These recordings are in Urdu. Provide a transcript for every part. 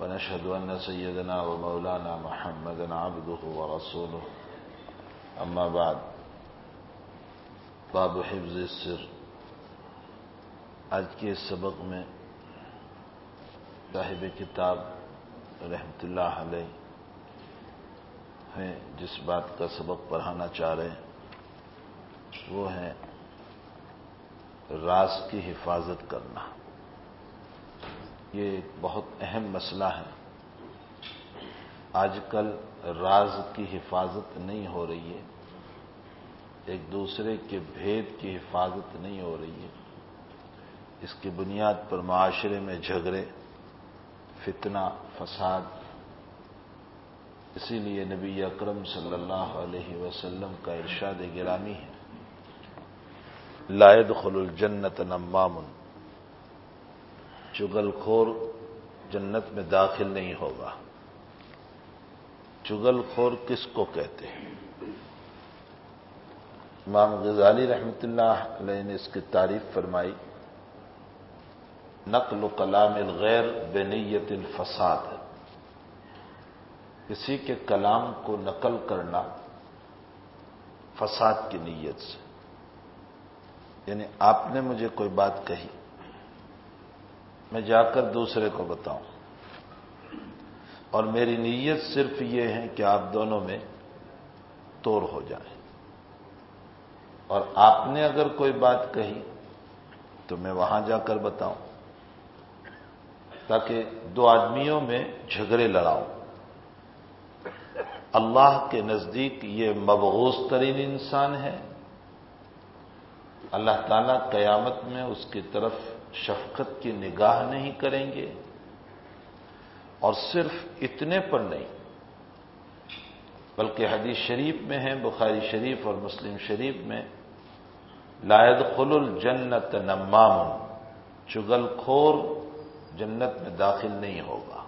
ونشهد أن سيدنا ومولانا محمدا عبده ورسوله. أما بعد، باب حفظ السر. آج کے سبق میں صاحب کتاب رحمت اللہ علیہ ہیں، جس بات کا سبق پڑھانا چاہ رہے ہیں، وہ ہے راز کی حفاظت کرنا۔ یہ ایک بہت اہم مسئلہ ہے۔ آج کل راز کی حفاظت نہیں ہو رہی ہے۔ ایک دوسرے کے بھید کی حفاظت نہیں ہو رہی ہے۔ اس کی بنیاد پر معاشرے میں جھگڑے، فتنہ، فساد۔ اسی لیے نبی اکرم صلی اللہ علیہ وسلم کا ارشاد گرامی ہے۔ لائد خل الجنت نمام۔ چگل خور جنت میں داخل نہیں ہوگا۔ چگل خور کس کو کہتے ہیں؟ امام غزالی رحمت اللہ علیہ نے اس کی تعریف فرمائی۔ نقل و کلام الغیر بنیت الفساد۔ کسی کے کلام کو نقل کرنا فساد کی نیت سے۔ یعنی آپ نے مجھے کوئی بات کہی۔ میں جا کر دوسرے کو بتاؤں۔ اور میری نیت صرف یہ ہے کہ آپ دونوں میں توڑ ہو جائیں۔ اور آپ نے اگر کوئی بات کہی تو میں وہاں جا کر بتاؤں تاکہ دو آدمیوں میں جھگڑے لڑاؤں۔ اللہ کے نزدیک یہ مبغوث ترین انسان ہے۔ اللہ تعالی قیامت میں اس کی طرف شفقت کی نگاہ نہیں کریں گے اور صرف اتنے پر نہیں، بلکہ حدیث شریف میں ہے بخاری شریف اور مسلم شریف میں لائد خل الجنت نمام، چگل خور جنت میں داخل نہیں ہوگا۔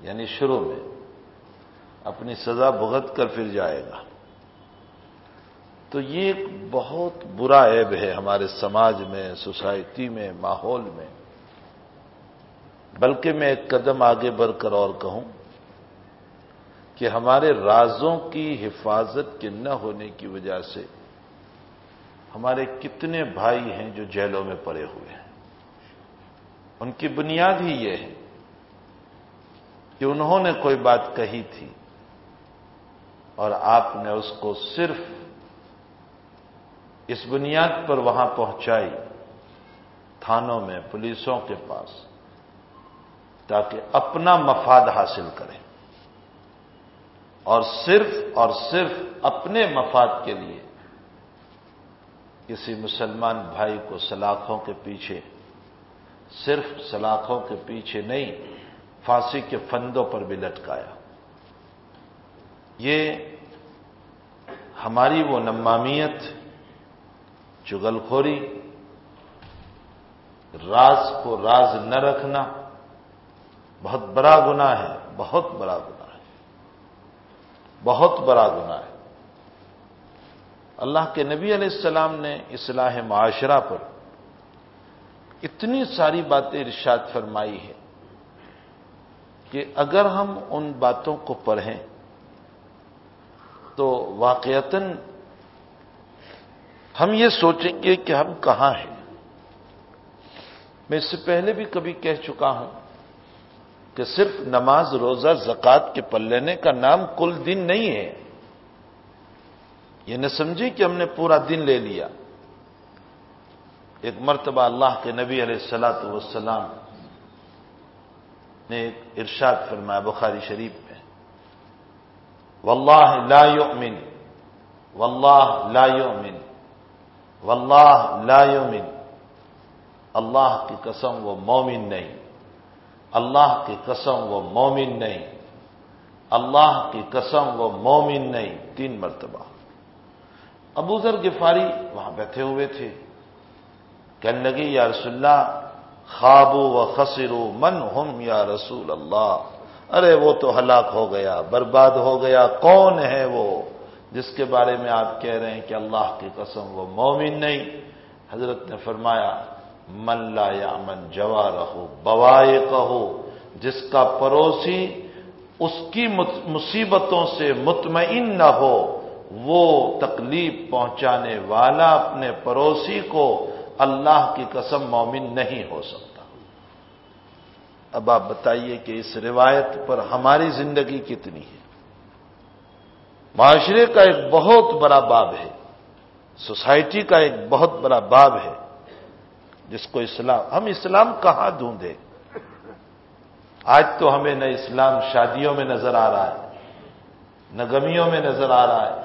یعنی شروع میں، اپنی سزا بھگت کر پھر جائے گا۔ تو یہ ایک بہت برا عیب ہے ہمارے سماج میں، سوسائٹی میں، ماحول میں۔ بلکہ میں ایک قدم آگے بڑھ کر اور کہوں کہ ہمارے رازوں کی حفاظت کے نہ ہونے کی وجہ سے ہمارے کتنے بھائی ہیں جو جیلوں میں پڑے ہوئے ہیں۔ ان کی بنیاد ہی یہ ہے کہ انہوں نے کوئی بات کہی تھی اور آپ نے اس کو صرف اس بنیاد پر وہاں پہنچائی تھانوں میں، پولیسوں کے پاس، تاکہ اپنا مفاد حاصل کریں۔ اور صرف اور صرف اپنے مفاد کے لیے کسی مسلمان بھائی کو سلاخوں کے پیچھے، صرف سلاخوں کے پیچھے نہیں، پھانسی کے فندوں پر بھی لٹکایا۔ یہ ہماری وہ نمامیت چگل خوری، راز کو راز نہ رکھنا، بہت بڑا گنا ہے، بہت بڑا گنا ہے، بہت بڑا گنا ہے۔ اللہ کے نبی علیہ السلام نے اصلاح معاشرہ پر اتنی ساری باتیں ارشاد فرمائی ہے کہ اگر ہم ان باتوں کو پڑھیں تو واقعتاً ہم یہ سوچیں گے کہ ہم کہاں ہیں۔ میں اس سے پہلے بھی کبھی کہہ چکا ہوں کہ صرف نماز، روزہ، زکوٰۃ کے پلنے کا نام کل دن نہیں ہے۔ یہ نہ سمجھے کہ ہم نے پورا دن لے لیا۔ ایک مرتبہ اللہ کے نبی علیہ السلاۃ والسلام نے ایک ارشاد فرمایا بخاری شریف میں، واللہ لا یؤمن، واللہ لا یؤمن واللہ لا یؤمن۔ اللہ کی قسم وہ مومن نہیں۔ اللہ کی قسم وہ مومن نہیں۔ اللہ کی قسم وہ مومن نہیں۔ تین مرتبہ۔ ابو ذر گفاری وہاں بیٹھے ہوئے تھے۔ کہنے لگی یا رسول اللہ خوابو و خسرو من ہم یا رسول اللہ۔ ارے، وہ تو ہلاک ہو گیا، برباد ہو گیا، کون ہے وہ؟ جس کے بارے میں آپ کہہ رہے ہیں کہ اللہ کی قسم وہ مومن نہیں۔ حضرت نے فرمایا، من لا یا من جوا رہو بوائے کہو جس کا پڑوسی اس کی مصیبتوں سے مطمئن نہ ہو، وہ تکلیف پہنچانے والا اپنے پڑوسی کو اللہ کی قسم مومن نہیں ہو سکتا۔ اب آپ بتائیے کہ اس روایت پر ہماری زندگی کتنی ہے؟ معاشرے کا ایک بہت بڑا باب ہے سوسائٹی کا ایک بہت بڑا باب ہے جس کو اسلام ہم اسلام کہاں ڈھونڈے آج تو ہمیں نہ اسلام شادیوں میں نظر آ رہا ہے، نہ گمیوں میں نظر آ رہا ہے،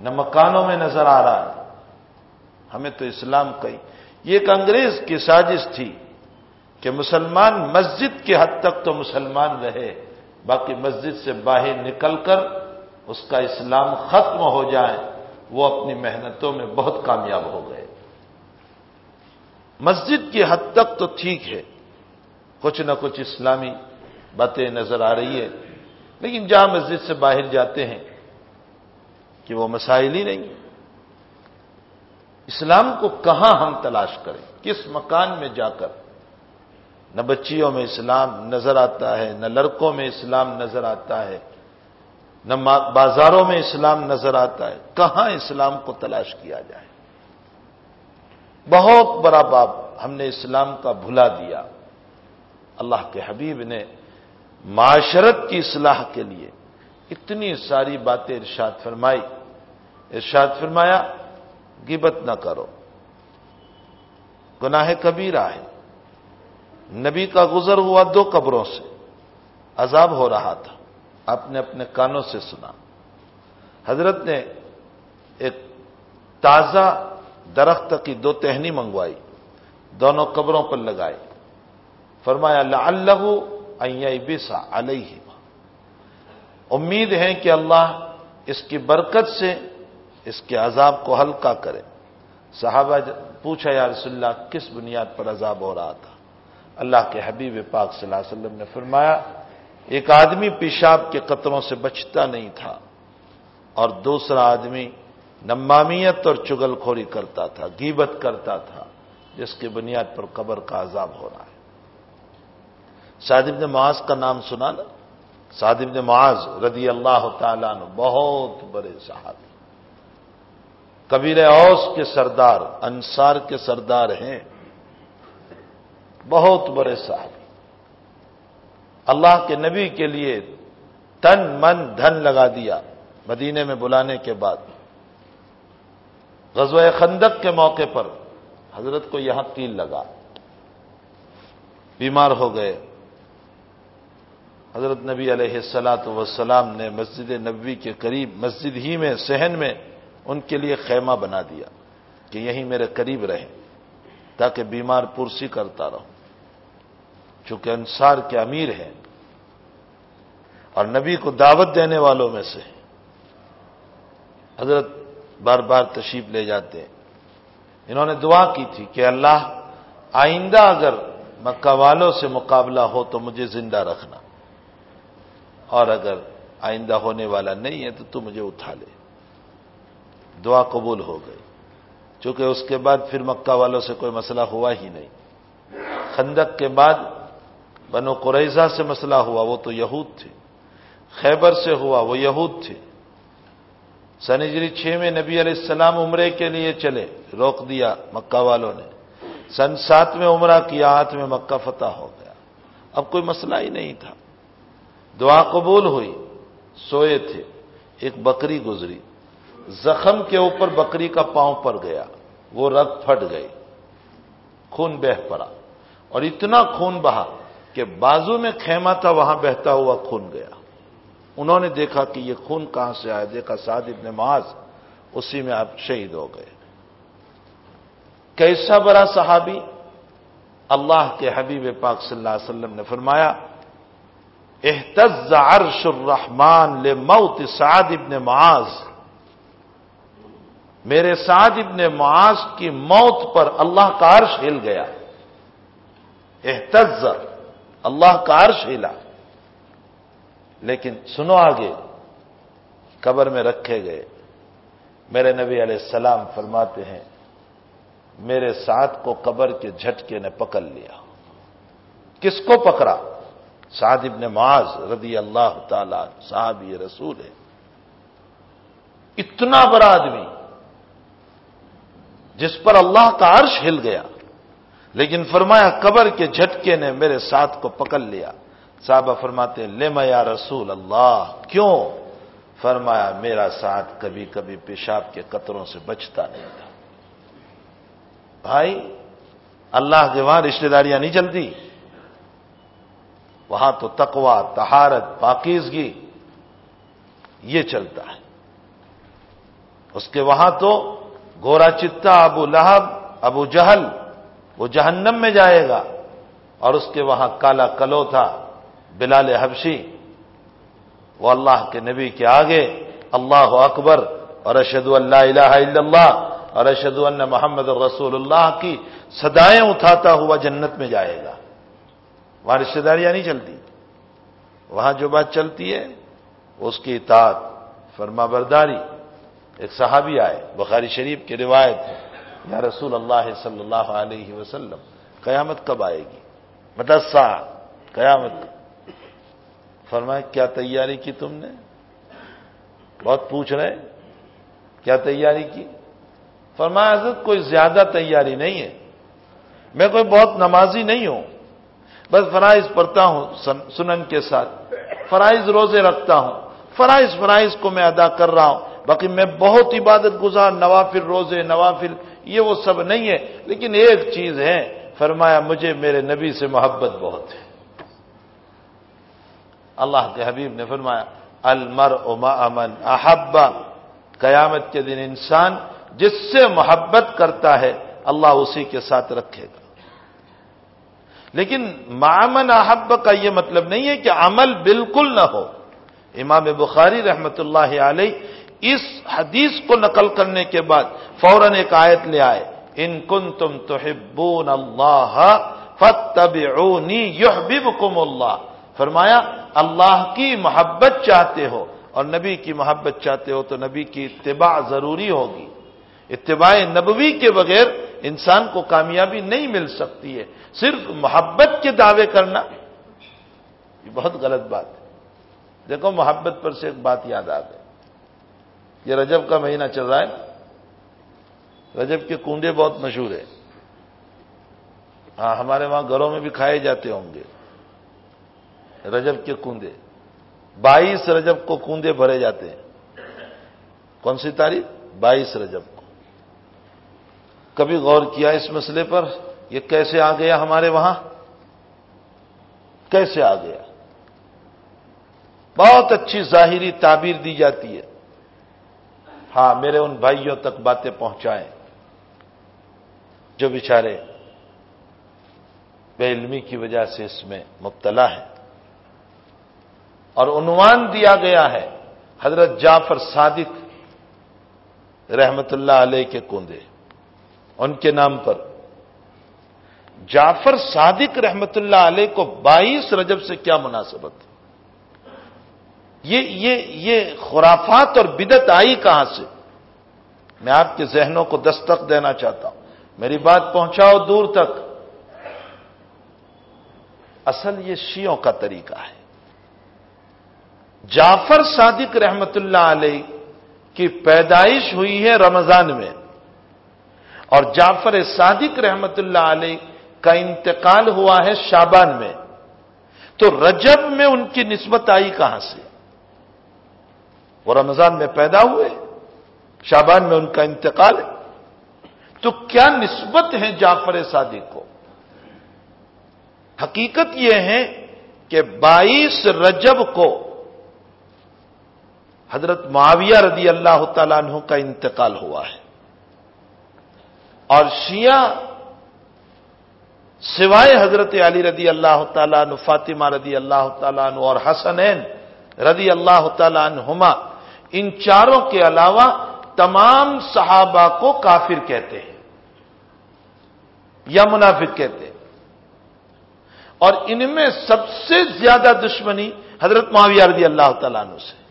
نہ مکانوں میں نظر آ رہا ہے۔ ہمیں تو اسلام کئی یہ ایک انگریز کی سازش تھی کہ مسلمان مسجد کی حد تک تو مسلمان رہے، باقی مسجد سے باہر نکل کر اس کا اسلام ختم ہو جائے، وہ اپنی محنتوں میں بہت کامیاب ہو گئے۔ مسجد کی حد تک تو ٹھیک ہے، کچھ نہ کچھ اسلامی باتیں نظر آ رہی ہے لیکن جہاں مسجد سے باہر جاتے ہیں کہ وہ مسائل ہی نہیں۔ اسلام کو کہاں ہم تلاش کریں؟ کس مکان میں جا کر؟ نہ بچیوں میں اسلام نظر آتا ہے، نہ لڑکوں میں اسلام نظر آتا ہے۔ نہ بازاروں میں اسلام نظر آتا ہے، کہاں اسلام کو تلاش کیا جائے؟ بہت بڑا باب ہم نے اسلام کا بھلا دیا۔ اللہ کے حبیب نے معاشرت کی اصلاح کے لیے اتنی ساری باتیں ارشاد فرمائی۔ ارشاد فرمایا گبت نہ کرو۔ گناہ کبیرہ ہے۔ نبی کا گزر ہوا دو قبروں سے، عذاب ہو رہا تھا۔ آپ نے اپنے کانوں سے سنا۔ حضرت نے ایک تازہ درخت کی دو ٹہنی منگوائی، دونوں قبروں پر لگائی۔ فرمایا اللہ بسا علیہ امید ہے کہ اللہ اس کی برکت سے اس کے عذاب کو ہلکا کرے۔ صحابہ پوچھا، یا رسول اللہ، کس بنیاد پر عذاب ہو رہا تھا؟ اللہ کے حبیب پاک صلی اللہ علیہ وسلم نے فرمایا ایک آدمی پیشاب کے قطروں سے بچتا نہیں تھا اور دوسرا آدمی نمامیت اور چگل کھوری کرتا تھا گیبت کرتا تھا، جس کی بنیاد پر قبر کا عذاب ہو رہا ہے۔ ابن معاذ کا نام سنا نا ابن معاذ رضی اللہ تعالیٰ نے بہت بڑے صحابی کبیر اوس کے سردار، انصار کے سردار ہیں۔ بہت بڑے صاحب اللہ کے نبی کے لیے تن من دھن لگا دیا مدینے میں بلانے کے بعد۔ غزوہ خندق کے موقع پر حضرت کو یہاں تیل لگا۔ بیمار ہو گئے۔ حضرت نبی علیہ السلاۃ وسلام نے مسجد نبوی کے قریب، مسجد ہی میں، صحن میں ان کے لیے خیمہ بنا دیا کہ یہیں میرے قریب رہیں تاکہ بیمار پرسی کرتا رہوں۔ چونکہ انصار کے امیر ہیں اور نبی کو دعوت دینے والوں میں سے حضرت بار بار تشریف لے جاتے ہیں۔ انہوں نے دعا کی تھی کہ اللہ آئندہ اگر مکہ والوں سے مقابلہ ہو تو مجھے زندہ رکھنا۔ اور اگر آئندہ ہونے والا نہیں ہے تو تو مجھے اٹھا لے۔ دعا قبول ہو گئی۔ چونکہ اس کے بعد پھر مکہ والوں سے کوئی مسئلہ ہوا ہی نہیں۔ خندق کے بعد بنو قریضہ سے مسئلہ ہوا، وہ تو یہود تھے۔ خیبر سے ہوا، وہ یہود تھے۔ سنجری چھ میں نبی علیہ السلام عمرے کے لیے چلے، روک دیا مکہ والوں نے۔ سن سات میں عمرہ کیا ہاتھ میں مکہ فتح ہو گیا۔ اب کوئی مسئلہ ہی نہیں تھا۔ دعا قبول ہوئی، سوئے تھے۔ ایک بکری گزری۔ زخم کے اوپر بکری کا پاؤں پڑ گیا۔ وہ رگ پھٹ گئی۔ خون بہ پڑا۔ اور اتنا خون بہا کہ بازو میں خیمہ تھا، وہاں بہتا ہوا خون گیا۔ انہوں نے دیکھا کہ یہ خون کہاں سے آیا؟ دیکھا سعد ابن معاذ، اسی میں آپ شہید ہو گئے۔ کیسا بڑا صحابی؟ اللہ کے حبیب پاک صلی اللہ علیہ وسلم نے فرمایا احتز عرش الرحمان لے موت سعد ابن معاذ۔ میرے سعد ابن معاذ کی موت پر اللہ کا عرش ہل گیا۔ احتز اللہ کا عرش ہلا۔ لیکن سنو آگے، قبر میں رکھے گئے۔ میرے نبی علیہ السلام فرماتے ہیں، میرے ساتھ کو قبر کے جھٹکے نے پکڑ لیا۔ کس کو پکڑا؟ سعد ابن معاذ رضی اللہ تعالی صاحب یہ رسول ہے اتنا بڑا آدمی، جس پر اللہ کا عرش ہل گیا، لیکن فرمایا قبر کے جھٹکے نے میرے ساتھ کو پکڑ لیا۔ صحابہ فرماتے لے یا رسول اللہ؟ کیوں؟ فرمایا، میرا ساتھ کبھی کبھی پیشاب کے قطروں سے بچتا نہیں تھا۔ بھائی، اللہ کے وہاں رشتے داریاں نہیں چلتی۔ وہاں تو تقوا تہارت پاکیزگی، یہ چلتا ہے۔ اس کے وہاں تو گورا چتا، ابو لہب، ابو جہل، وہ جہنم میں جائے گا۔ اور اس کے وہاں کالا کلو تھا۔ بلال حبشی وہ اللہ کے نبی کے آگے، اللہ اکبر، اور ارشد اللہ الہ الا اللہ، اور ارشد اللہ محمد رسول اللہ کی سدائیں اٹھاتا ہوا جنت میں جائے گا۔ وہاں رشتے داریاں نہیں چلتی۔ وہاں جو بات چلتی ہے، اس کی اطاعت، فرما برداری۔ ایک صحابی آئے، بخاری شریف کی روایت ہے، یا رسول اللہ صلی اللہ علیہ وسلم، قیامت کب آئے گی؟ مدسا قیامت۔ فرمائے کیا تیاری کی تم نے؟ بہت پوچھ رہے، کیا تیاری کی؟ فرمایا، حضرت، کوئی زیادہ تیاری نہیں ہے۔ میں کوئی بہت نمازی نہیں ہوں، بس فرائض پڑھتا ہوں سنن کے ساتھ۔ فرائض روزے رکھتا ہوں۔ فرائض فرائض کو میں ادا کر رہا ہوں۔ باقی میں بہت عبادت گزار، نوافل روزے، نوافل، یہ وہ سب نہیں ہے۔ لیکن ایک چیز ہے، فرمایا، مجھے میرے نبی سے محبت بہت ہے۔ اللہ کے حبیب نے فرمایا المر اما امن احبا قیامت کے دن انسان جس سے محبت کرتا ہے، اللہ اسی کے ساتھ رکھے گا۔ لیکن معمن احب کا یہ مطلب نہیں ہے کہ عمل بالکل نہ ہو۔ امام بخاری رحمت اللہ علیہ اس حدیث کو نقل کرنے کے بعد فوراً ایک آیت لے آئے، ان کن تم تو اللہ فتبعونی یحببکم اللہ. فرمایا اللہ کی محبت چاہتے ہو اور نبی کی محبت چاہتے ہو تو نبی کی اتباع ضروری ہوگی۔ اتباع نبوی کے بغیر انسان کو کامیابی نہیں مل سکتی ہے۔ صرف محبت کے دعوے کرنا۔ یہ بہت غلط بات ہے۔ دیکھو، محبت پر سے ایک بات یاد آ گئی۔ یہ رجب کا مہینہ چل رہا ہے۔ رجب کے کنڈے بہت مشہور ہیں۔ ہاں ہمارے وہاں گھروں میں بھی کھائے جاتے ہوں گے۔ رجب کے کندے بائیس رجب کو کندے بھرے جاتے ہیں۔ کون سی تاریخ؟ بائیس رجب کو۔ کبھی غور کیا اس مسئلے پر؟ یہ کیسے آ گیا ہمارے وہاں؟ کیسے آ گیا؟ بہت اچھی ظاہری تعبیر دی جاتی ہے۔ ہاں میرے ان بھائیوں تک باتیں پہنچائیں۔ جو بیچارے بے علمی کی وجہ سے اس میں مبتلا ہے اور عنوان دیا گیا ہے، حضرت جعفر صادق رحمت اللہ علیہ کے کندے۔ ان کے نام پر۔ جعفر صادق رحمت اللہ علیہ کو بائیس رجب سے کیا مناسبت؟ یہ یہ یہ خرافات اور بدت آئی کہاں سے؟ میں آپ کے ذہنوں کو دستک دینا چاہتا ہوں۔ میری بات پہنچاؤ دور تک۔ اصل یہ شیوں کا طریقہ ہے۔ جعفر صادق رحمت اللہ علیہ کی پیدائش ہوئی ہے رمضان میں اور جعفر صادق رحمت اللہ علیہ کا انتقال ہوا ہے شابان میں۔ تو رجب میں ان کی نسبت آئی کہاں سے؟ وہ رمضان میں پیدا ہوئے، شابان میں ان کا انتقال۔ ہے تو کیا نسبت ہے جعفر صادق کو؟ حقیقت یہ ہے کہ بائیس رجب کو حضرت معاویہ رضی اللہ تعالیٰ عنہ کا انتقال ہوا ہے۔ اور شیعہ سوائے حضرت علی رضی اللہ تعالیٰ عنہ، فاطمہ رضی اللہ تعالیٰ عنہ اور حسنین رضی اللہ تعالیٰ عنہما، ان چاروں کے علاوہ تمام صحابہ کو کافر کہتے ہیں یا منافق کہتے ہیں۔ اور ان میں سب سے زیادہ دشمنی حضرت معاویہ رضی اللہ تعالیٰ عنہ سے۔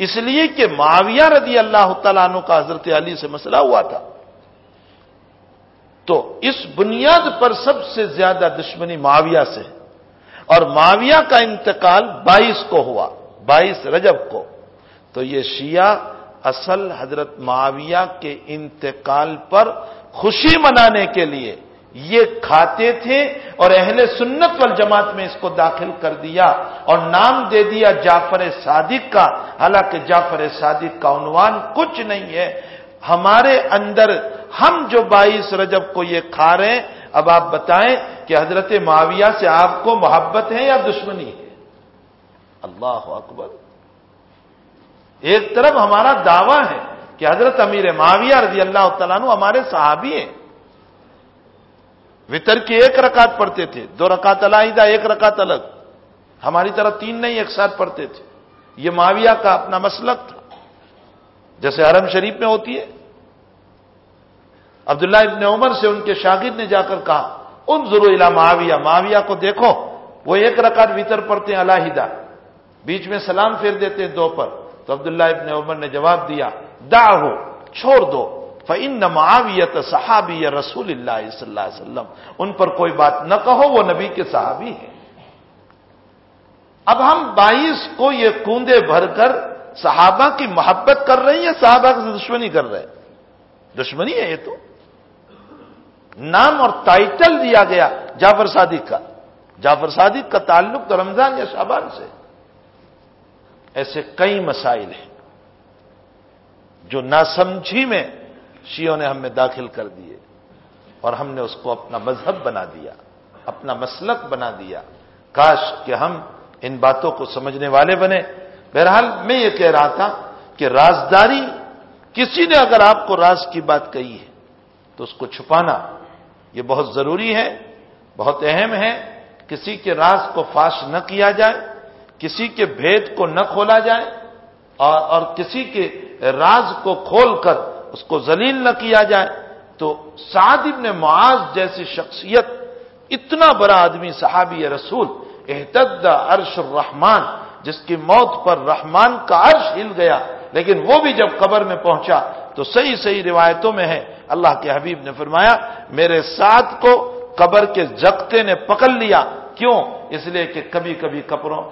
اس لیے کہ معاویہ رضی اللہ تعالیٰ عنہ کا حضرت علی سے مسئلہ ہوا تھا۔ تو اس بنیاد پر سب سے زیادہ دشمنی معاویہ سے اور معاویہ کا انتقال بائیس کو ہوا، بائیس رجب کو۔ تو یہ شیعہ اصل حضرت معاویہ کے انتقال پر خوشی منانے کے لیے یہ کھاتے تھے اور اہل سنت وال جماعت میں اس کو داخل کر دیا اور نام دے دیا جعفر صادق کا۔ حالانکہ جعفر صادق کا عنوان کچھ نہیں ہے۔ ہمارے اندر ہم جو بائیس رجب کو یہ کھا رہے ہیں، اب آپ بتائیں کہ حضرت معاویہ سے آپ کو محبت ہے یا دشمنی ہے؟ اللہ اکبر۔ ایک طرف ہمارا دعویٰ ہے کہ حضرت امیر معاویہ رضی اللہ تعالیٰ عنہ ہمارے صحابی ہیں۔ وطر کی ایک رکعت پڑھتے تھے، دو رکعت علیحدہ ایک رکعت الگ۔ ہماری طرح تین نہیں، ایک ساتھ پڑھتے تھے۔ یہ معاویہ کا اپنا مسلک تھا۔ جیسے حرم شریف میں ہوتی ہے۔ عبداللہ ابن عمر سے ان کے شاگرد نے جا کر کہا ان ضرور الا معاویہ معاویہ کو دیکھو، وہ ایک رکعت وطر پڑھتے ہیں علیحدہ بیچ میں سلام پھیر دیتے ہیں دو پر۔ تو عبداللہ ابن عمر نے جواب دیا دا ہو چھوڑ دو۔ فن معاویت صحابی رسول اللہ صلی اللہ علیہ وسلم۔ ان پر کوئی بات نہ کہو، وہ نبی کے صحابی ہیں۔ اب ہم بائیس کو یہ کوندے بھر کر صحابہ کی محبت کر رہے ہیں یا صحابہ سے دشمنی کر رہے ہیں؟ دشمنی ہے یہ تو۔ نام اور ٹائٹل دیا گیا جعفر صادق کا۔ جعفر صادق کا تعلق تو رمضان یا شابان سے۔ ایسے کئی مسائل ہیں جو ناسمجھی میں شیوں نے ہمیں داخل کر دیے اور ہم نے اس کو اپنا مذہب بنا دیا، اپنا مسلک بنا دیا۔ کاش کہ ہم ان باتوں کو سمجھنے والے بنے۔ بہرحال میں یہ کہہ رہا تھا کہ رازداری، کسی نے اگر آپ کو راز کی بات کہی ہے تو اس کو چھپانا، یہ بہت ضروری ہے، بہت اہم ہے۔ کسی کے راز کو فاش نہ کیا جائے، کسی کے بھید کو نہ کھولا جائے اور اور کسی کے راز کو کھول کر اس کو ذلیل نہ کیا جائے تو سعد ابن معاذ جیسی شخصیت اتنا بڑا آدمی صحابی رسول احتد عرش الرحمان جس کی موت پر رحمان کا عرش ہل گیا، لیکن وہ بھی جب قبر میں پہنچا تو صحیح صحیح روایتوں میں ہے۔ اللہ کے حبیب نے فرمایا، میرے ساتھ کو قبر کے جگتے نے پکڑ لیا۔ کیوں؟ اس لیے کہ کبھی کبھی کپڑوں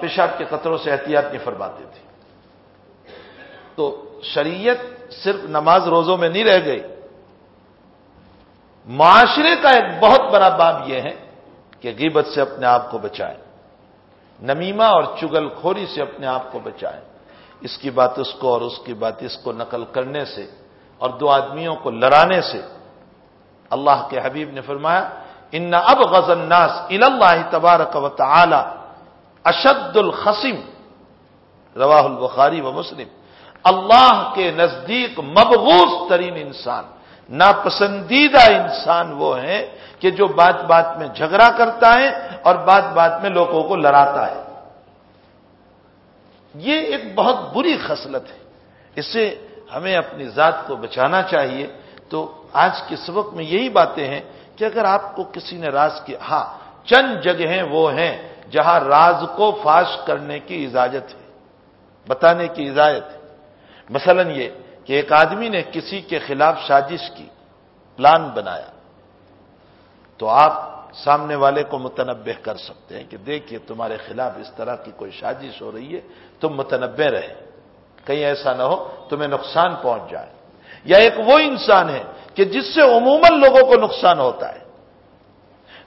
پیشاب کے قطروں سے احتیاط نہیں فرماتے تھے۔ تو شریعت صرف نماز روزوں میں نہیں رہ گئی۔ معاشرے کا ایک بہت بڑا باب یہ ہے کہ غیبت سے اپنے آپ کو بچائے نمیمہ اور چگل خوری سے اپنے آپ کو بچائے اس کی بات اس کو اور اس کی بات اس کو نقل کرنے سے اور دو آدمیوں کو لڑانے سے اللہ کے حبیب نے فرمایا، ان اب غزن ناس اللہ تبارک و تعالی اشد الخصم۔ رواہ البخاری و مسلم۔ اللہ کے نزدیک مبغوث ترین انسان، ناپسندیدہ انسان وہ ہیں کہ جو بات بات میں جھگڑا کرتا ہے اور بات بات میں لوگوں کو لڑاتا ہے۔ یہ ایک بہت بری خصلت ہے۔ اس سے ہمیں اپنی ذات کو بچانا چاہیے۔ تو آج کے سبق میں یہی باتیں ہیں کہ اگر آپ کو کسی نے راز کیا ہاں چند جگہیں وہ ہیں جہاں راز کو فاش کرنے کی اجازت ہے، بتانے کی اجازت ہے۔ مثلا یہ کہ ایک آدمی نے کسی کے خلاف سازش کی، پلان بنایا۔ تو آپ سامنے والے کو متنبع کر سکتے ہیں کہ دیکھیے تمہارے خلاف اس طرح کی کوئی سازش ہو رہی ہے، تم متنبع رہے۔ کہیں ایسا نہ ہو تمہیں نقصان پہنچ جائے۔ یا ایک وہ انسان ہے کہ جس سے عموماً لوگوں کو نقصان ہوتا ہے۔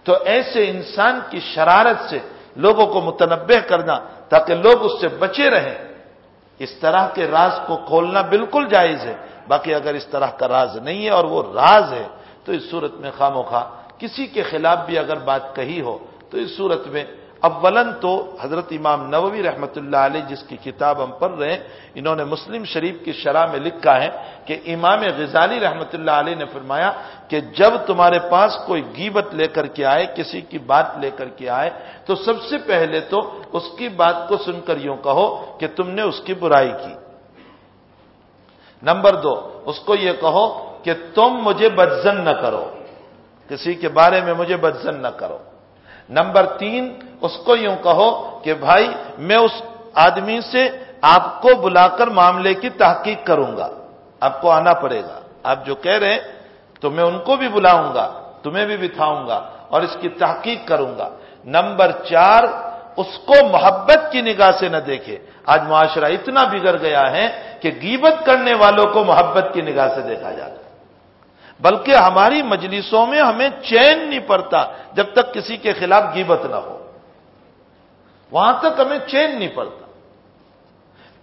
تو ایسے انسان کی شرارت سے لوگوں کو متنبع کرنا تاکہ لوگ اس سے بچے رہیں۔ اس طرح کے راز کو کھولنا بالکل جائز ہے باقی اگر اس طرح کا راز نہیں ہے اور وہ راز ہے تو اس صورت میں خام خواہ کسی کے خلاف بھی اگر بات کہی ہو تو اس صورت میں اولن تو حضرت امام نووی رحمۃ اللہ علیہ جس کی کتاب ہم پڑھ رہے ہیں، انہوں نے مسلم شریف کی شرح میں لکھا ہے کہ امام غزالی رحمۃ اللہ علیہ نے فرمایا کہ جب تمہارے پاس کوئی گیبت لے کر کے آئے، کسی کی بات لے کر کے آئے، تو سب سے پہلے تو اس کی بات کو سن کر یوں کہو کہ تم نے اس کی برائی کی۔ نمبر دو، اس کو یہ کہو کہ تم مجھے بدزن نہ کرو۔ کسی کے بارے میں مجھے بدزن نہ کرو۔ نمبر تین، اس کو یوں کہو کہ بھائی، میں اس آدمی سے آپ کو بلا کر معاملے کی تحقیق کروں گا۔ آپ کو آنا پڑے گا۔ آپ جو کہہ رہے ہیں، تو میں ان کو بھی بلاؤں گا، تمہیں بھی بٹھاؤں گا اور اس کی تحقیق کروں گا۔ نمبر چار، اس کو محبت کی نگاہ سے نہ دیکھے۔ آج معاشرہ اتنا بگڑ گیا ہے کہ گیبت کرنے والوں کو محبت کی نگاہ سے دیکھا جاتا بلکہ ہماری مجلسوں میں ہمیں چین نہیں پڑتا جب تک کسی کے خلاف گیبت نہ ہو۔ وہاں تک ہمیں چین نہیں پڑتا۔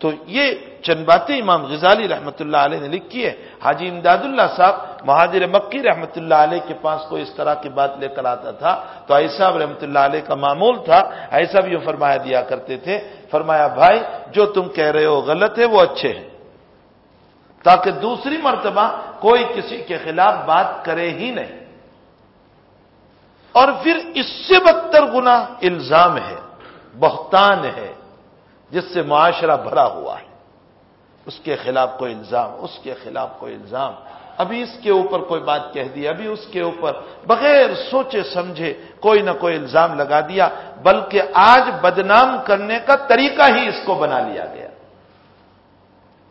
تو یہ چند باتیں امام غزالی رحمۃ اللہ علیہ نے لکھی ہے حاجی امداد اللہ صاحب مہاجر مکی رحمۃ اللہ علیہ کے پاس کوئی اس طرح کی بات لے کر آتا تھا تو ایسا رحمۃ اللہ علیہ کا معمول تھا۔ ایسا بھی فرمایا دیا کرتے تھے، فرمایا، بھائی، جو تم کہہ رہے ہو غلط ہے، وہ اچھے ہیں۔ تاکہ دوسری مرتبہ کوئی کسی کے خلاف بات کرے ہی نہیں۔ اور پھر اس سے بدتر گنا الزام ہے، بہتان ہے، جس سے معاشرہ بھرا ہوا ہے۔ اس کے خلاف کوئی الزام، اس کے خلاف کوئی الزام۔ ابھی اس کے اوپر کوئی بات کہہ دی، ابھی اس کے اوپر بغیر سوچے سمجھے کوئی نہ کوئی الزام لگا دیا، بلکہ آج بدنام کرنے کا طریقہ ہی اس کو بنا لیا گیا۔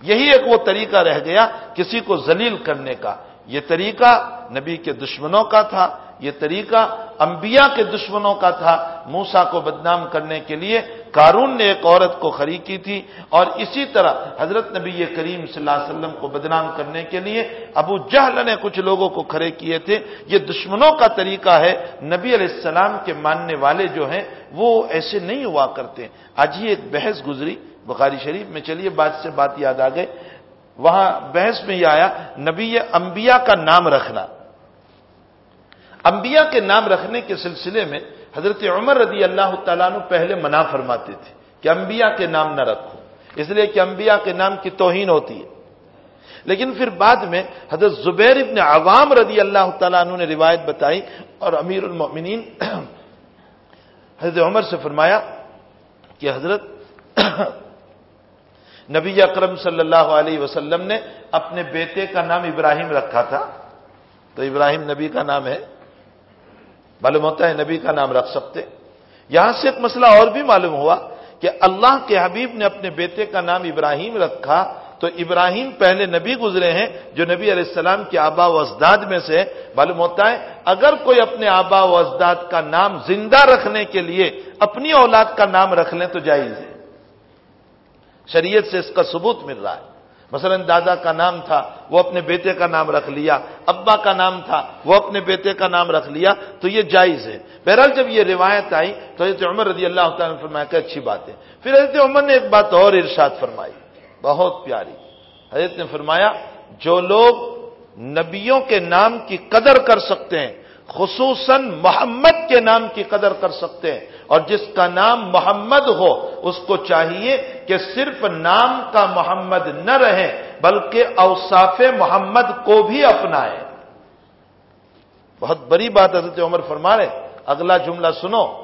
یہی ایک وہ طریقہ رہ گیا کسی کو ذلیل کرنے کا۔ یہ طریقہ نبی کے دشمنوں کا تھا، یہ طریقہ انبیاء کے دشمنوں کا تھا۔ موسا کو بدنام کرنے کے لیے کارون نے ایک عورت کو خری کی تھی اور اسی طرح حضرت نبی کریم صلی اللہ علیہ وسلم کو بدنام کرنے کے لیے ابو جہل نے کچھ لوگوں کو کھڑے کیے تھے۔ یہ دشمنوں کا طریقہ ہے۔ نبی علیہ السلام کے ماننے والے جو ہیں وہ ایسے نہیں ہوا کرتے۔ آج ہی ایک بحث گزری۔ بخاری شریف میں چلیے، بات سے بات یاد آ گئے۔ وہاں بحث میں یہ آیا، نبی انبیاء کا نام رکھنا۔ انبیاء کے نام رکھنے کے سلسلے میں حضرت عمر رضی اللہ تعالیٰ نے پہلے منع فرماتے تھے کہ انبیاء کے نام نہ رکھو، اس لیے کہ انبیاء کے نام کی توہین ہوتی ہے۔ لیکن پھر بعد میں حضرت زبیر ابن عوام رضی اللہ تعالیٰ عنہ نے روایت بتائی اور امیر المؤمنین حضرت عمر سے فرمایا کہ حضرت نبی اکرم صلی اللہ علیہ وسلم نے اپنے بیٹے کا نام ابراہیم رکھا تھا۔ تو ابراہیم نبی کا نام ہے۔ معلوم ہوتا ہے نبی کا نام رکھ سکتے۔ یہاں سے ایک مسئلہ اور بھی معلوم ہوا کہ اللہ کے حبیب نے اپنے بیٹے کا نام ابراہیم رکھا۔ تو ابراہیم پہلے نبی گزرے ہیں جو نبی علیہ السلام کے آبا و ازداد میں سے معلوم ہوتا ہے اگر کوئی اپنے آبا و ازداد کا نام زندہ رکھنے کے لیے اپنی اولاد کا نام رکھ لیں تو جائز ہے۔ شریعت سے اس کا ثبوت مل رہا ہے۔ مثلا دادا کا نام تھا، وہ اپنے بیٹے کا نام رکھ لیا۔ ابا کا نام تھا، وہ اپنے بیٹے کا نام رکھ لیا۔ تو یہ جائز ہے۔ بہرحال جب یہ روایت آئی تو حضرت عمر رضی اللہ تعالیٰ نے فرمایا کہ اچھی بات ہے۔ پھر حضرت عمر نے ایک بات اور ارشاد فرمائی، بہت پیاری۔ حضرت نے فرمایا، جو لوگ نبیوں کے نام کی قدر کر سکتے ہیں خصوصاً محمد کے نام کی قدر کر سکتے ہیں۔ اور جس کا نام محمد ہو، اس کو چاہیے کہ صرف نام کا محمد نہ رہے، بلکہ اوصاف محمد کو بھی اپنائے۔ بہت بڑی بات حضرت عمر فرما رہے اگلا جملہ سنو۔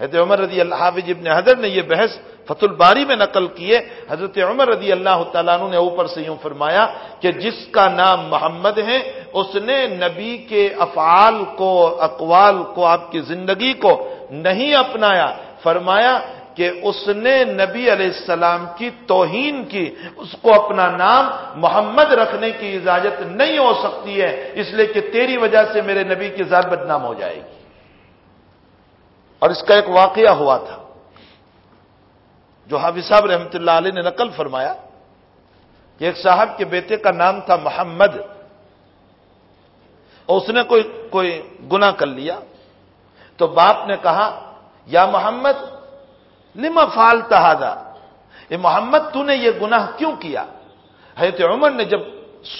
حضرت عمر رضی اللہ حافظ ابن حضر نے یہ بحث فت الباری میں نقل کیے حضرت عمر رضی اللہ تعالیٰ نے اوپر سے یوں فرمایا کہ جس کا نام محمد ہے اس نے نبی کے افعال کو، اقوال کو، آپ کی زندگی کو نہیں اپنایا، فرمایا کہ اس نے نبی علیہ السلام کی توہین کی، اس کو اپنا نام محمد رکھنے کی اجازت نہیں ہو سکتی ہے، اس لیے کہ تیری وجہ سے میرے نبی کی ذات بدنام ہو جائے گی۔ اور اس کا ایک واقعہ ہوا تھا، جو حافظ صاحب رحمۃ اللہ علیہ نے نقل فرمایا، کہ ایک صاحب کے بیٹے کا نام تھا محمد۔ اور اس نے کوئی کوئی گنا کر لیا تو باپ نے کہا، یا محمد، لما فال تہادا یہ محمد، تو نے یہ گناہ کیوں کیا؟ حضرت عمر نے جب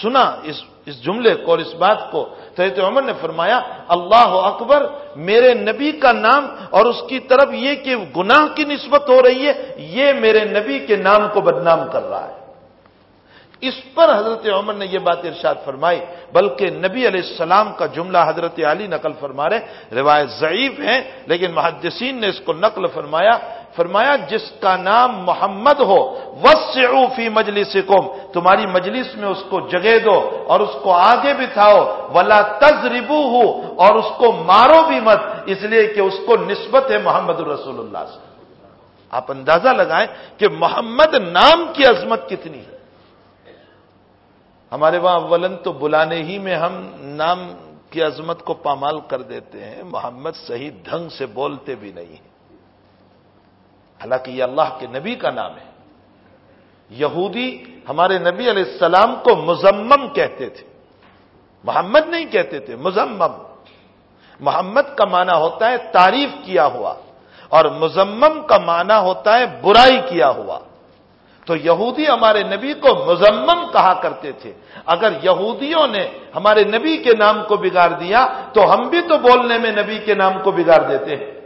سنا اس اس جملے کو اور اس بات کو حضرت عمر نے فرمایا، اللہ اکبر، میرے نبی کا نام اور اس کی طرف یہ کہ گناہ کی نسبت ہو رہی ہے، یہ میرے نبی کے نام کو بدنام کر رہا ہے. اس پر حضرت عمر نے یہ بات ارشاد فرمائی، بلکہ نبی علیہ السلام کا جملہ حضرت علی نقل فرما رہے روایت ضعیف ہے لیکن محدثین نے اس کو نقل فرمایا فرمایا جس کا نام محمد ہو، وسعو فی مجلس تمہاری مجلس میں اس کو جگہ دو اور اس کو آگے بٹھاؤ، ولا تجربو ہو اور اس کو مارو بھی مت، اس لیے کہ اس کو نسبت ہے محمد الرسول اللہ سے آپ اندازہ لگائیں کہ محمد نام کی عظمت کتنی ہے۔ ہمارے وہاں اولن تو بلانے ہی میں ہم نام کی عظمت کو پامال کر دیتے ہیں، محمد صحیح ڈھنگ سے بولتے بھی نہیں ہیں۔ حالانکہ یہ اللہ کے نبی کا نام ہے۔ یہودی ہمارے نبی علیہ السلام کو مزمم کہتے تھے۔ محمد نہیں کہتے تھے مزمم محمد کا معنی ہوتا ہے تعریف کیا ہوا اور مزمم کا معنی ہوتا ہے برائی کیا ہوا۔ تو یہودی ہمارے نبی کو مزمم کہا کرتے تھے۔ اگر یہودیوں نے ہمارے نبی کے نام کو بگاڑ دیا، تو ہم بھی تو بولنے میں نبی کے نام کو بگاڑ دیتے ہیں۔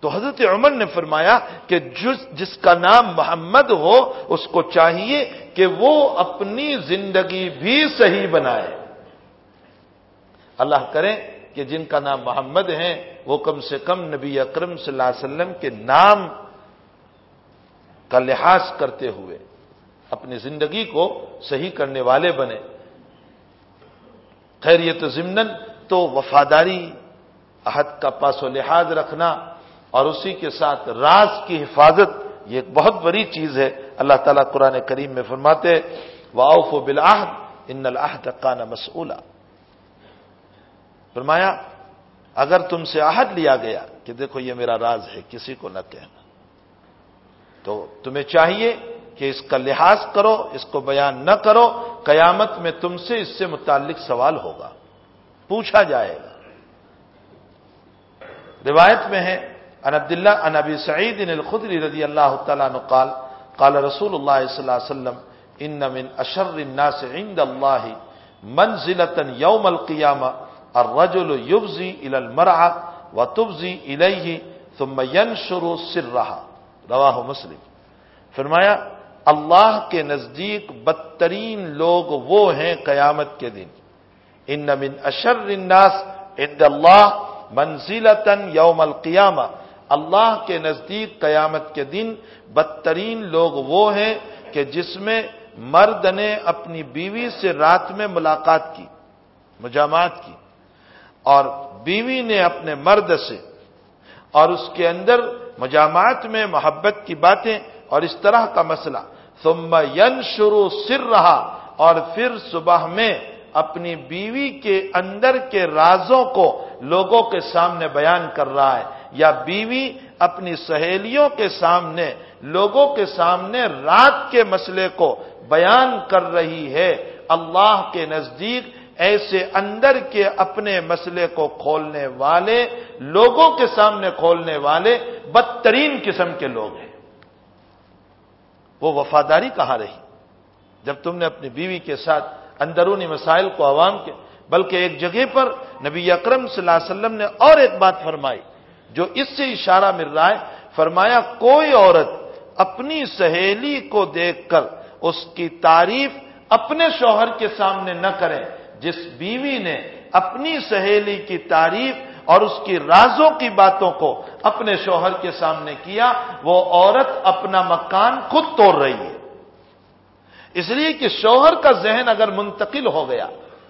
تو حضرت عمر نے فرمایا کہ جس جس کا نام محمد ہو، اس کو چاہیے کہ وہ اپنی زندگی بھی صحیح بنائے۔ اللہ کرے کہ جن کا نام محمد ہے وہ کم سے کم نبی اکرم صلی اللہ علیہ وسلم کے نام کا لحاظ کرتے ہوئے اپنی زندگی کو صحیح کرنے والے بنے۔ خیریت ضمن تو وفاداری عہد کا پاس و لحاظ رکھنا اور اسی کے ساتھ راز کی حفاظت یہ ایک بہت بڑی چیز ہے۔ اللہ تعالیٰ قرآن کریم میں فرماتے واؤف و بلاحد ان الحد کانا مسولہ فرمایا، اگر تم سے عہد لیا گیا کہ دیکھو یہ میرا راز ہے، کسی کو نہ کہنا۔ تو تمہیں چاہیے کہ اس کا لحاظ کرو، اس کو بیان نہ کرو، قیامت میں تم سے اس سے متعلق سوال ہوگا۔ پوچھا جائے گا۔ روایت میں ہے، عن عبد الله عن ابي سعيد الخدري رضي الله تعالى قال قال رسول الله صلى الله عليه وسلم، ان من اشر الناس عند الله منزله يوم القيامه الرجل يبزي الى المرعى وتبزي اليه ثم ينشر سرها رواه مسلم۔ فرمایا، اللہ کے نزدیک بدترین لوگ وہ ہیں قیامت کے دن۔ ان من اشر الناس عند الله منزلة يوم القيامه اللہ کے نزدیک قیامت کے دن بدترین لوگ وہ ہیں کہ جس میں مرد نے اپنی بیوی سے رات میں ملاقات کی مجامات کی، اور بیوی نے اپنے مرد سے اور اس کے اندر مجامات میں محبت کی باتیں اور اس طرح کا مسئلہ۔ ثم ین شروع سر رہا اور پھر صبح میں اپنی بیوی کے اندر کے رازوں کو لوگوں کے سامنے بیان کر رہا ہے۔ یا بیوی اپنی سہیلیوں کے سامنے، لوگوں کے سامنے رات کے مسئلے کو بیان کر رہی ہے۔ اللہ کے نزدیک ایسے اندر کے اپنے مسئلے کو کھولنے والے، لوگوں کے سامنے کھولنے والے بدترین قسم کے لوگ ہیں۔ وہ وفاداری کہاں رہی؟ جب تم نے اپنی بیوی کے ساتھ اندرونی مسائل کو عوام کے، بلکہ ایک جگہ پر نبی اکرم صلی اللہ علیہ وسلم نے اور ایک بات فرمائی، جو اس سے اشارہ مل رہا ہے، فرمایا کوئی عورت اپنی سہیلی کو دیکھ کر اس کی تعریف اپنے شوہر کے سامنے نہ کرے۔ جس بیوی نے اپنی سہیلی کی تعریف اور اس کی رازوں کی باتوں کو اپنے شوہر کے سامنے کیا، وہ عورت اپنا مکان خود توڑ رہی ہے۔ اس لیے کہ شوہر کا ذہن اگر منتقل ہو گیا،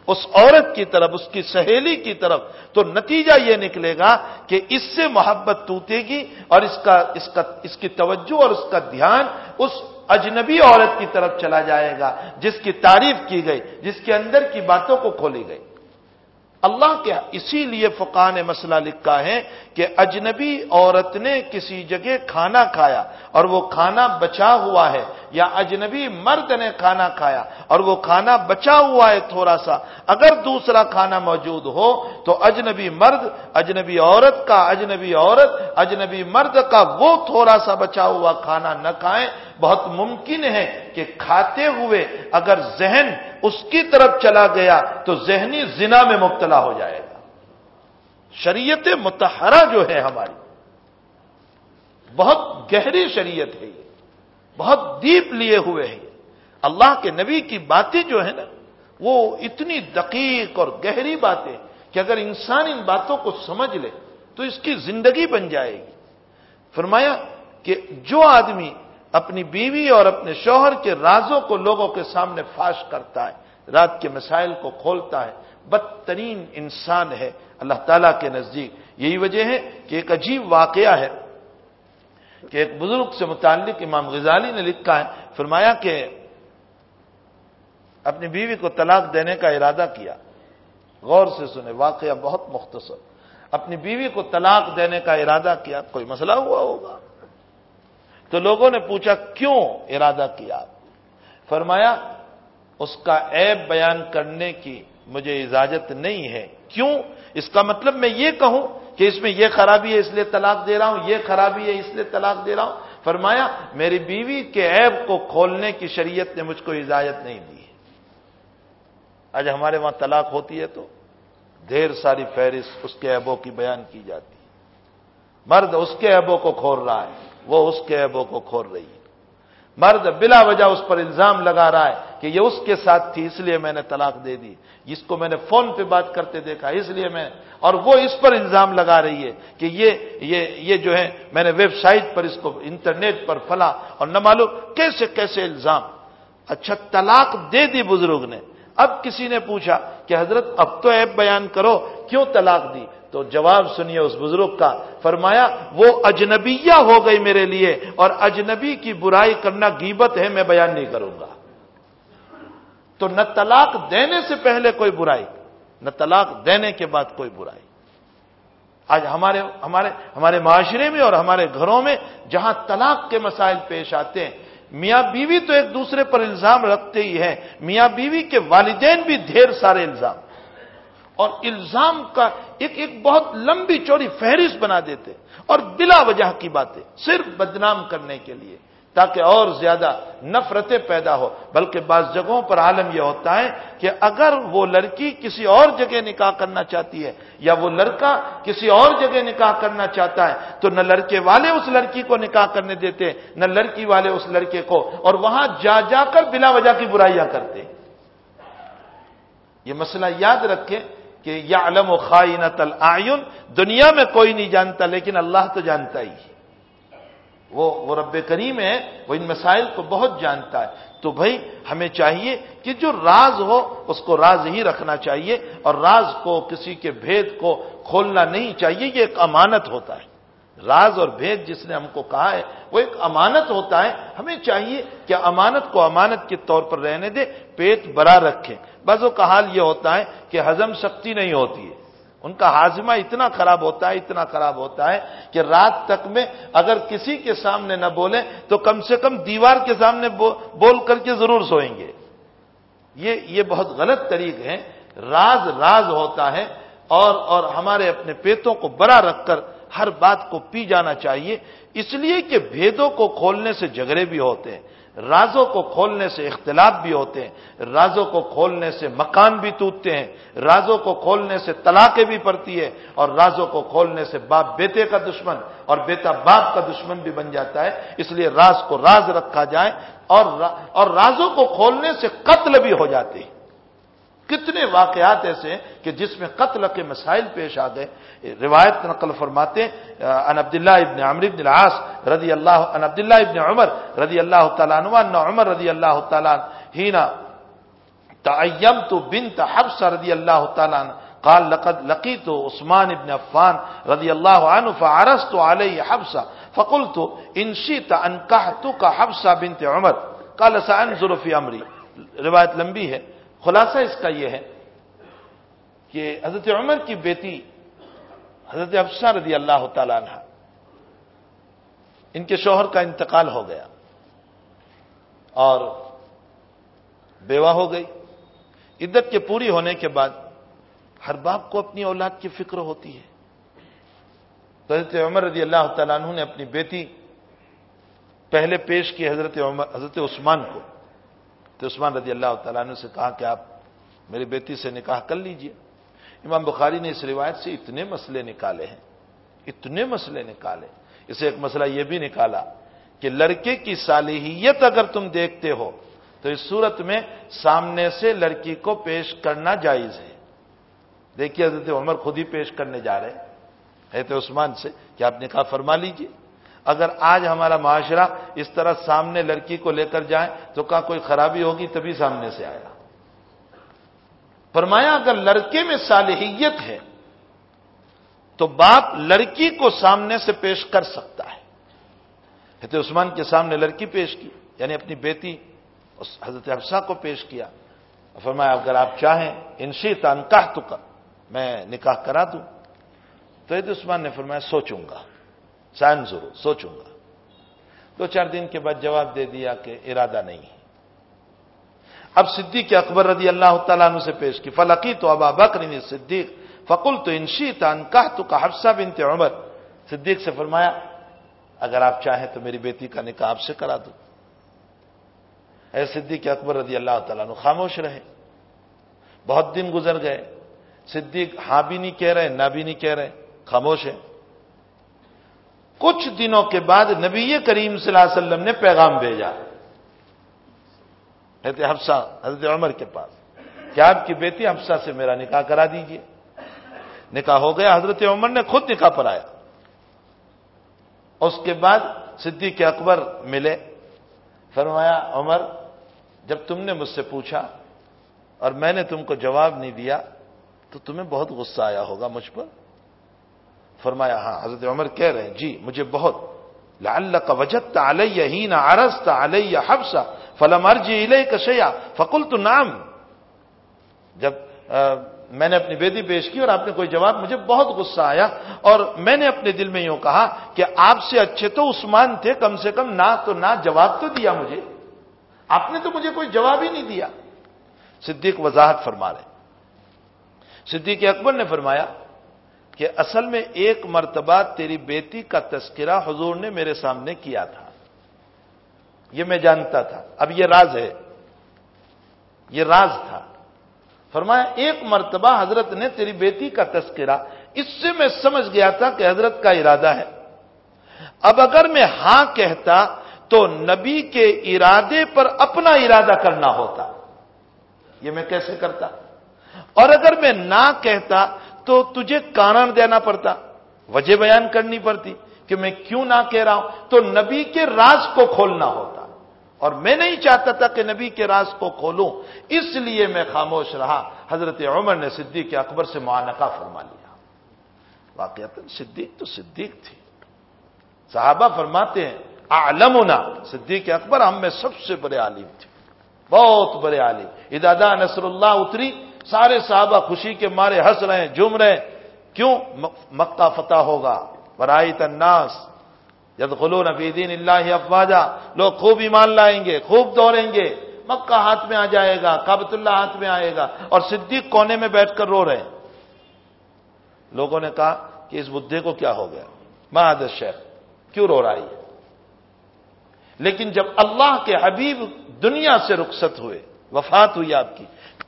اس عورت کی طرف، اس کی سہیلی کی طرف، تو نتیجہ یہ نکلے گا کہ اس سے محبت ٹوٹے گی اور اس کا اس کا، اس کی توجہ اور اس کا دھیان اس اجنبی عورت کی طرف چلا جائے گا، جس کی تعریف کی گئی، جس کے اندر کی باتوں کو کھولی گئی۔ اللہ کے اسی لیے فقہ نے مسئلہ لکھا ہے کہ اجنبی عورت نے کسی جگہ کھانا کھایا اور وہ کھانا بچا ہوا ہے یا اجنبی مرد نے کھانا کھایا اور وہ کھانا بچا ہوا ہے تھوڑا سا، اگر دوسرا کھانا موجود ہو تو اجنبی مرد، اجنبی عورت کا، اجنبی عورت، اجنبی مرد کا وہ تھوڑا سا بچا ہوا کھانا نہ کھائیں۔ بہت ممکن ہے کہ کھاتے ہوئے اگر ذہن اس کی طرف چلا گیا تو ذہنی زنا میں مبتلا ہو جائے گا۔ شریعت متحرہ جو ہے ہماری، بہت گہری شریعت ہے یہ، بہت دیپ لیے ہوئے ہیں اللہ کے نبی کی باتیں جو ہے نا، وہ اتنی دقیق اور گہری باتیں کہ اگر انسان ان باتوں کو سمجھ لے تو اس کی زندگی بن جائے گی۔ فرمایا کہ جو آدمی اپنی بیوی اور اپنے شوہر کے رازوں کو لوگوں کے سامنے فاش کرتا ہے، رات کے مسائل کو کھولتا ہے بدترین انسان ہے اللہ تعالیٰ کے نزدیک۔ یہی وجہ ہے کہ ایک عجیب واقعہ ہے کہ ایک بزرگ سے متعلق امام غزالی نے لکھا ہے، فرمایا کہ اپنی بیوی کو طلاق دینے کا ارادہ کیا۔ غور سے سنے واقعہ بہت مختصر۔ اپنی بیوی کو طلاق دینے کا ارادہ کیا، کوئی مسئلہ ہوا ہوگا؟ تو لوگوں نے پوچھا، کیوں ارادہ کیا؟ فرمایا، اس کا عیب بیان کرنے کی مجھے اجازت نہیں ہے۔ کیوں؟ اس کا مطلب میں یہ کہوں کہ اس میں یہ خرابی ہے اس لیے طلاق دے رہا ہوں، یہ خرابی ہے اس لیے طلاق دے رہا ہوں۔ فرمایا، میری بیوی کے عیب کو کھولنے کی شریعت نے مجھ کو اجازت نہیں دی آج ہمارے وہاں طلاق ہوتی ہے تو ڈھیر ساری فہرست اس کے عیبوں کی بیان کی جاتی ہے۔ مرد اس کے عیبوں کو کھول رہا ہے، وہ اس کے عیبوں کو کھول رہی ہے۔ مرد بلا وجہ اس پر الزام لگا رہا ہے کہ یہ اس کے ساتھ تھی، اس لیے میں نے طلاق دے دی۔ جس کو میں نے فون پہ بات کرتے دیکھا، اس لیے میں، اور وہ اس پر الزام لگا رہی ہے کہ یہ یہ یہ جو ہے، میں نے ویب سائٹ پر اس کو، انٹرنیٹ پر پھلا، اور نہ معلوم کیسے کیسے الزام۔ اچھا طلاق دے دی بزرگ نے۔ اب کسی نے پوچھا کہ حضرت، اب تو ایپ بیان کرو، کیوں طلاق دی؟ تو جواب سنیے اس بزرگ کا، فرمایا، وہ اجنبیہ ہو گئی میرے لیے اور اجنبی کی برائی کرنا گیبت ہے، میں بیان نہیں کروں گا۔ تو نہ طلاق دینے سے پہلے کوئی برائی، نہ طلاق دینے کے بعد کوئی برائی۔ آج ہمارے ہمارے ہمارے معاشرے میں اور ہمارے گھروں میں جہاں طلاق کے مسائل پیش آتے ہیں، میاں بیوی تو ایک دوسرے پر الزام رکھتے ہی ہیں۔ میاں بیوی کے والدین بھی ڈھیر سارے الزام۔ اور الزام کا ایک ایک بہت لمبی چوڑی فہرست بنا دیتے اور بلا وجہ کی باتیں صرف بدنام کرنے کے لیے تاکہ اور زیادہ نفرتیں پیدا ہو۔ بلکہ بعض جگہوں پر عالم یہ ہوتا ہے کہ اگر وہ لڑکی کسی اور جگہ نکاح کرنا چاہتی ہے یا وہ لڑکا کسی اور جگہ نکاح کرنا چاہتا ہے تو نہ لڑکے والے اس لڑکی کو نکاح کرنے دیتے، نہ لڑکی والے اس لڑکے کو، اور وہاں جا جا کر بلا وجہ کی برائیاں کرتے۔ یہ مسئلہ یاد رکھیں کہ یا علم و خائنت العین، دنیا میں کوئی نہیں جانتا، لیکن اللہ تو جانتا ہی ہے۔ وہ وہ رب کریم ہے، وہ ان مسائل کو بہت جانتا ہے۔ تو بھائی، ہمیں چاہیے کہ جو راز ہو، اس کو راز ہی رکھنا چاہیے، اور راز کو، کسی کے بھید کو کھولنا نہیں چاہیے، یہ ایک امانت ہوتا ہے۔ راز اور بھید جس نے ہم کو کہا ہے، وہ ایک امانت ہوتا ہے۔ ہمیں چاہیے کہ امانت کو امانت کے طور پر رہنے دے، پیٹ برا رکھیں بعضوں کا حال یہ ہوتا ہے کہ ہزم شکتی نہیں ہوتی ہے۔ ان کا ہاضمہ اتنا خراب ہوتا ہے، اتنا خراب ہوتا ہے کہ رات تک میں اگر کسی کے سامنے نہ بولیں تو کم سے کم دیوار کے سامنے بول کر کے ضرور سوئیں گے۔ یہ یہ بہت غلط طریق ہے۔ راز راز ہوتا ہے اور اور ہمارے اپنے پیتوں کو بڑا رکھ کر ہر بات کو پی جانا چاہیے۔ اس لیے کہ بھیدوں کو کھولنے سے جھگڑے بھی ہوتے ہیں۔ رازوں کو کھولنے سے اختلاف بھی ہوتے ہیں، رازوں کو کھولنے سے مکان بھی ٹوٹتے ہیں، رازوں کو کھولنے سے طلاقیں بھی پڑتی ہے اور رازوں کو کھولنے سے باپ بیٹے کا دشمن اور بیٹا باپ کا دشمن بھی بن جاتا ہے۔ اس لیے راز کو راز رکھا جائے اور رازوں کو کھولنے سے قتل بھی ہو جاتے ہیں۔ کتنے واقعات ایسے کہ جس میں قتل کے مسائل پیش آ گئے۔ روایت نقل فرماتے ان عبداللہ ابن عمر ابن العاص رضی اللہ ان عبداللہ ابن عمر رضی اللہ تعالیٰ عنہ ان عمر رضی اللہ تعالیٰ ہینا تعیمت بنت حفص رضی اللہ تعالیٰ عنہ، قال لقد لقيت عثمان ابن عفان رضی اللہ عنہ فعرست علی حفص فقلت ان شئت انكحتك حفص بنت عمر، قال سانظر في امری۔ روایت لمبی ہے۔ خلاصہ اس کا یہ ہے کہ حضرت عمر کی بیٹی حضرت افسا رضی اللہ تعالیٰ عنہ، ان کے شوہر کا انتقال ہو گیا اور بیوہ ہو گئی۔ عدت کے پوری ہونے کے بعد ہر باپ کو اپنی اولاد کی فکر ہوتی ہے۔ تو حضرت عمر رضی اللہ تعالیٰ عنہ نے اپنی بیٹی پہلے پیش کی حضرت عمر، حضرت عثمان کو۔ تو عثمان رضی اللہ تعالیٰ نے سے کہا کہ آپ میری بیٹی سے نکاح کر لیجیے۔ امام بخاری نے اس روایت سے اتنے مسئلے نکالے ہیں، اتنے مسئلے نکالے اسے ایک مسئلہ یہ بھی نکالا کہ لڑکے کی صالحیت اگر تم دیکھتے ہو تو اس صورت میں سامنے سے لڑکی کو پیش کرنا جائز ہے۔ دیکھیے حضرت عمر خود ہی پیش کرنے جا رہے ہیں۔ حضرت عثمان سے کہ آپ نکاح فرما لیجیے۔ اگر آج ہمارا معاشرہ اس طرح سامنے لڑکی کو لے کر جائیں تو کہاں کوئی خرابی ہوگی تبھی سامنے سے آئے گا۔ فرمایا اگر لڑکے میں صالحیت ہے تو باپ لڑکی کو سامنے سے پیش کر سکتا ہے۔ حضرت عثمان کے سامنے لڑکی پیش کی یعنی اپنی بیٹی حضرت حفصہ کو پیش کیا۔ فرمایا اگر آپ چاہیں انشی تنکاہ تو کر میں نکاح کرا دوں۔ تو حضرت عثمان نے فرمایا سوچوں گا۔ سائن ضرور سوچوں گا۔ دو چار دن کے بعد جواب دے دیا کہ ارادہ نہیں ہے۔ اب صدیق اکبر رضی اللہ تعالیٰ عنہ سے پیش کی فلقی تو ابا بکر صدیق فقل تو انشی تان کا تو کا حفصہ بنتے عمر۔ صدیق سے فرمایا، اگر آپ چاہیں تو میری بیٹی کا نکاح آپ سے کرا دوں اے صدیق اکبر رضی اللہ تعالیٰ عنہ، خاموش رہے۔ بہت دن گزر گئے۔ صدیق ہاں بھی نہیں کہہ رہے نہ بھی نہیں کہہ رہے، خاموش ہے کچھ دنوں کے بعد نبی کریم صلی اللہ علیہ وسلم نے پیغام بھیجا۔ حضرت حفصہ، حضرت عمر کے پاس۔ کیا آپ کی بیٹی حفصہ سے میرا نکاح کرا دیجیے۔ نکاح ہو گیا، حضرت عمر نے خود نکاح پر آیا۔ اس کے بعد صدیق اکبر ملے۔ فرمایا، عمر، جب تم نے مجھ سے پوچھا اور میں نے تم کو جواب نہیں دیا تو تمہیں بہت غصہ آیا ہوگا مجھ پر۔ فرمایا ہاں حضرت عمر کہہ رہے ہیں جی مجھے بہت، لعلک کا وجت علیہ ہی نہ علیہ حفصہ فلم ارجی علیہ کشیا فکل تو نام جب میں نے اپنی بیدی پیش کی اور آپ نے کوئی جواب، مجھے بہت غصہ آیا اور میں نے اپنے دل میں یوں کہا کہ آپ سے اچھے تو عثمان تھے، کم سے کم نہ تو نہ، جواب تو دیا مجھے۔ آپ نے تو مجھے کوئی جواب ہی نہیں دیا۔ صدیق وضاحت فرما رہے صدیق اکبر نے فرمایا کہ اصل میں ایک مرتبہ تیری بیٹی کا تذکرہ حضور نے میرے سامنے کیا تھا۔ یہ میں جانتا تھا۔ اب یہ راز ہے۔ یہ راز تھا۔ فرمایا، ایک مرتبہ حضرت نے تیری بیٹی کا تذکرہ، اس سے میں سمجھ گیا تھا کہ حضرت کا ارادہ ہے۔ اب اگر میں ہاں کہتا تو نبی کے ارادے پر اپنا ارادہ کرنا ہوتا۔ یہ میں کیسے کرتا؟ اور اگر میں نہ کہتا تو تجھے کارن دینا پڑتا۔ وجہ بیان کرنی پڑتی کہ میں کیوں نہ کہہ رہا ہوں۔ تو نبی کے راز کو کھولنا ہوتا۔ اور میں نہیں چاہتا تھا کہ نبی کے راز کو کھولوں۔ اس لیے میں خاموش رہا۔ حضرت عمر نے صدیق اکبر سے معانقہ فرما لیا۔ واقعات صدیق تو صدیق تھی۔ صحابہ فرماتے ہیں عالمنا صدیق اکبر ہم میں سب سے بڑے عالم تھے۔ بہت بڑے عالم۔ ادادا نصر اللہ اتری سارے صحابہ خوشی کے مارے ہنس رہے ہیں جم رہے ہیں۔ کیوں؟ مکہ فتح ہوگا۔ برائی تناس جد خلو نفی دین اللہ افواجا لوگ خوب ایمان لائیں گے، خوب دوڑیں گے۔ مکہ ہاتھ میں آ جائے گا کابت اللہ ہاتھ میں آئے گا۔ اور صدیق کونے میں بیٹھ کر رو رہے ہیں۔ لوگوں نے کہا کہ اس بدھے کو کیا ہو گیا؟ مہاد شیخ کیوں رو رہا ہے؟ لیکن جب اللہ کے حبیب دنیا سے رخصت ہوئے، وفات ہوئی آپ کی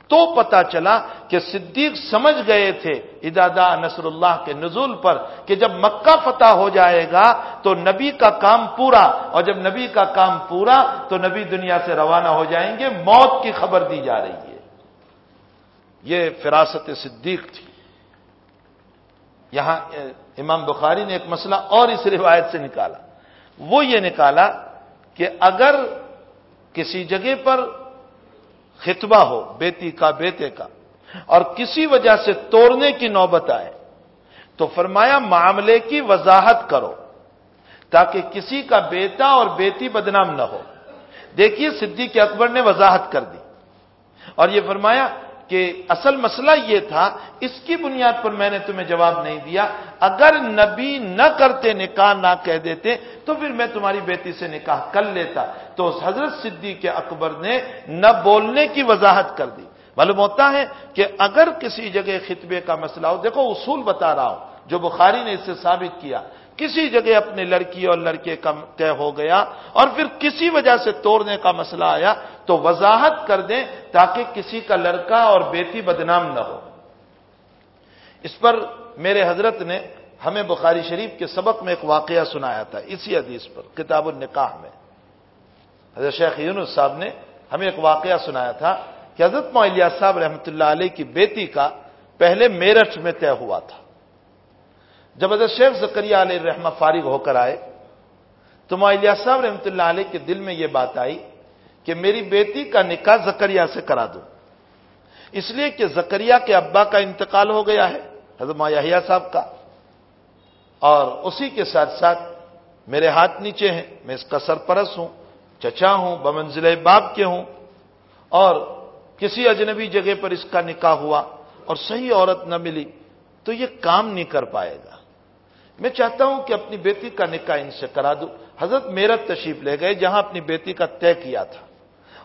تو پتا چلا کہ صدیق سمجھ گئے تھے ادادا نصر اللہ کے نزول پر کہ جب مکہ فتح ہو جائے گا تو نبی کا کام پورا اور جب نبی کا کام پورا تو نبی دنیا سے روانہ ہو جائیں گے، موت کی خبر دی جا رہی ہے۔ یہ فراست صدیق تھی۔ یہاں امام بخاری نے ایک مسئلہ اور اس روایت سے نکالا۔ وہ یہ نکالا کہ اگر کسی جگہ پر خطبہ ہو، بیٹی کا، بیٹے کا۔ اور کسی وجہ سے توڑنے کی نوبت آئے۔ تو فرمایا، معاملے کی وضاحت کرو، تاکہ کسی کا بیٹا اور بیٹی بدنام نہ ہو۔ دیکھیے، صدیق اکبر نے وضاحت کر دی۔ اور یہ فرمایا کہ اصل مسئلہ یہ تھا، اس کی بنیاد پر میں نے تمہیں جواب نہیں دیا۔ اگر نبی نہ کرتے، نکاح نہ کہہ دیتے، تو پھر میں تمہاری بیٹی سے نکاح کر لیتا۔ تو حضرت صدیق اکبر نے نہ بولنے کی وضاحت کر دی۔ معلوم ہوتا ہے کہ اگر کسی جگہ خطبے کا مسئلہ ہو، دیکھو اصول بتا رہا ہوں، جو بخاری نے اس سے ثابت کیا۔ کسی جگہ اپنے لڑکی اور لڑکے کا طے ہو گیا اور پھر کسی وجہ سے توڑنے کا مسئلہ آیا تو وضاحت کر دیں تاکہ کسی کا لڑکا اور بیٹی بدنام نہ ہو۔ اس پر میرے حضرت نے ہمیں بخاری شریف کے سبق میں ایک واقعہ سنایا تھا، اسی حدیث پر، کتاب النکاح میں۔ حضرت شیخ یونس صاحب نے ہمیں ایک واقعہ سنایا تھا کہ حضرت معلیہ صاحب رحمۃ اللہ علیہ کی بیٹی کا پہلے میرٹھ میں طے ہوا تھا۔ جب حضرت شیخ زکریہ علیہ رحمہ فارغ ہو کر آئے تو معلیہ صاحب رحمۃ اللہ علیہ کے دل میں یہ بات آئی کہ میری بیٹی کا نکاح زکریہ سے کرا دوں اس لیے کہ زکریہ کے ابا کا انتقال ہو گیا ہے، حضرت مایاہیا صاحب کا۔ اور اسی کے ساتھ ساتھ میرے ہاتھ نیچے ہیں، میں اس کا سرپرست ہوں، چچا ہوں بمنزل باپ کے ہوں۔ اور کسی اجنبی جگہ پر اس کا نکاح ہوا اور صحیح عورت نہ ملی تو یہ کام نہیں کر پائے گا۔ میں چاہتا ہوں کہ اپنی بیٹی کا نکاح ان سے کرا دوں۔ حضرت میرا تشریف لے گئے جہاں اپنی بیٹی کا طے کیا تھا۔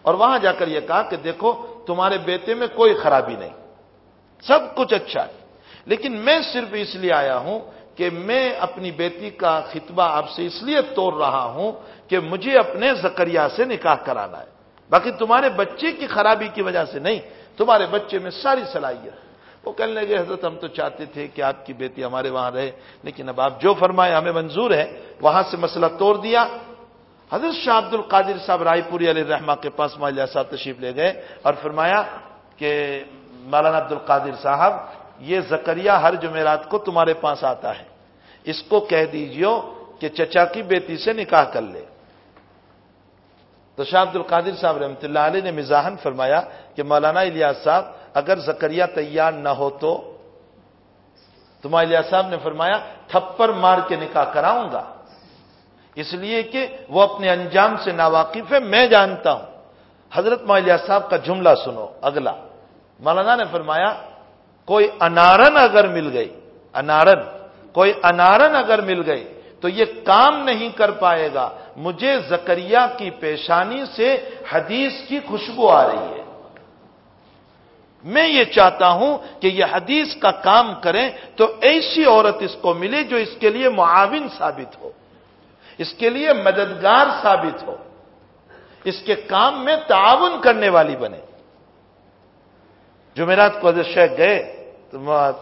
اور وہاں جا کر یہ کہا کہ دیکھو، تمہارے بیٹے میں کوئی خرابی نہیں۔ سب کچھ اچھا ہے۔ لیکن میں صرف اس لیے آیا ہوں کہ میں اپنی بیٹی کا خطبہ آپ سے اس لیے توڑ رہا ہوں کہ مجھے اپنے زکریہ سے نکاح کرانا ہے۔ باقی تمہارے بچے کی خرابی کی وجہ سے نہیں، تمہارے بچے میں ساری صلاحیت وہ کہنے لگے، حضرت، ہم تو چاہتے تھے کہ آپ کی بیٹی ہمارے وہاں رہے، لیکن اب آپ جو فرمائے، ہمیں منظور ہے، وہاں سے مسئلہ توڑ دیا۔ حضرت شاہ عبد القادر صاحب رائے پوری علیہ رحمہ کے پاس مالیہ صاحب تشریف لے گئے اور فرمایا کہ، مولانا عبد القادر صاحب، یہ زکریہ ہر جمعرات کو تمہارے پاس آتا ہے۔ اس کو کہہ دیجیے کہ چچا کی بیٹی سے نکاح کر لے۔ تو شاہ عبد القادر صاحب رحمۃ اللہ علیہ نے مزاحن فرمایا کہ مولانا الیاس صاحب اگر زکریہ تیار نہ ہو تو تمہارے الیاس صاحب نے فرمایا تھپر مار کے نکاح کراؤں گا۔ اس لیے کہ وہ اپنے انجام سے ناواقف ہے، میں جانتا ہوں۔ حضرت مالیہ صاحب کا جملہ سنو، اگلا۔ مولانا نے فرمایا، کوئی انارن اگر مل گئی، انارن، کوئی انارن اگر مل گئی، تو یہ کام نہیں کر پائے گا۔ مجھے زکریہ کی پیشانی سے حدیث کی خوشبو آ رہی ہے۔ میں یہ چاہتا ہوں کہ یہ حدیث کا کام کریں تو ایسی عورت اس کو ملے جو اس کے لیے معاون ثابت ہو، اس کے لیے مددگار ثابت ہو، اس کے کام میں تعاون کرنے والی بنے۔ جمعرات کو حضرت شیخ گئے تو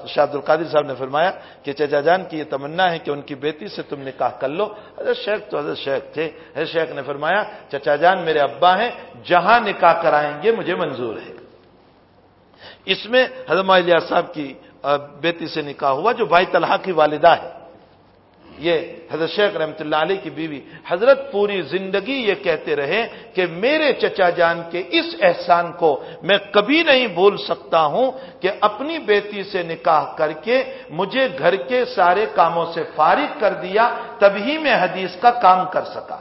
شاہ عبد القادر صاحب نے فرمایا کہ چچا جان کی یہ تمنا ہے کہ ان کی بیٹی سے تم نکاح کر لو۔ حضرت شیخ تو حضرت شیخ تھے۔ حضرت شیخ نے فرمایا، چچا جان میرے ابا ہیں، جہاں نکاح کرائیں گے مجھے منظور ہے۔ اس میں حضرت ملیہ صاحب کی بیٹی سے نکاح ہوا جو بھائی طلحہ کی والدہ ہے۔ یہ حضرت شیخ رحمت اللہ علیہ کی بیوی۔ حضرت پوری زندگی یہ کہتے رہے کہ میرے چچا جان کے اس احسان کو میں کبھی نہیں بھول سکتا ہوں کہ اپنی بیٹی سے نکاح کر کے مجھے گھر کے سارے کاموں سے فارغ کر دیا، تبھی میں حدیث کا کام کر سکا۔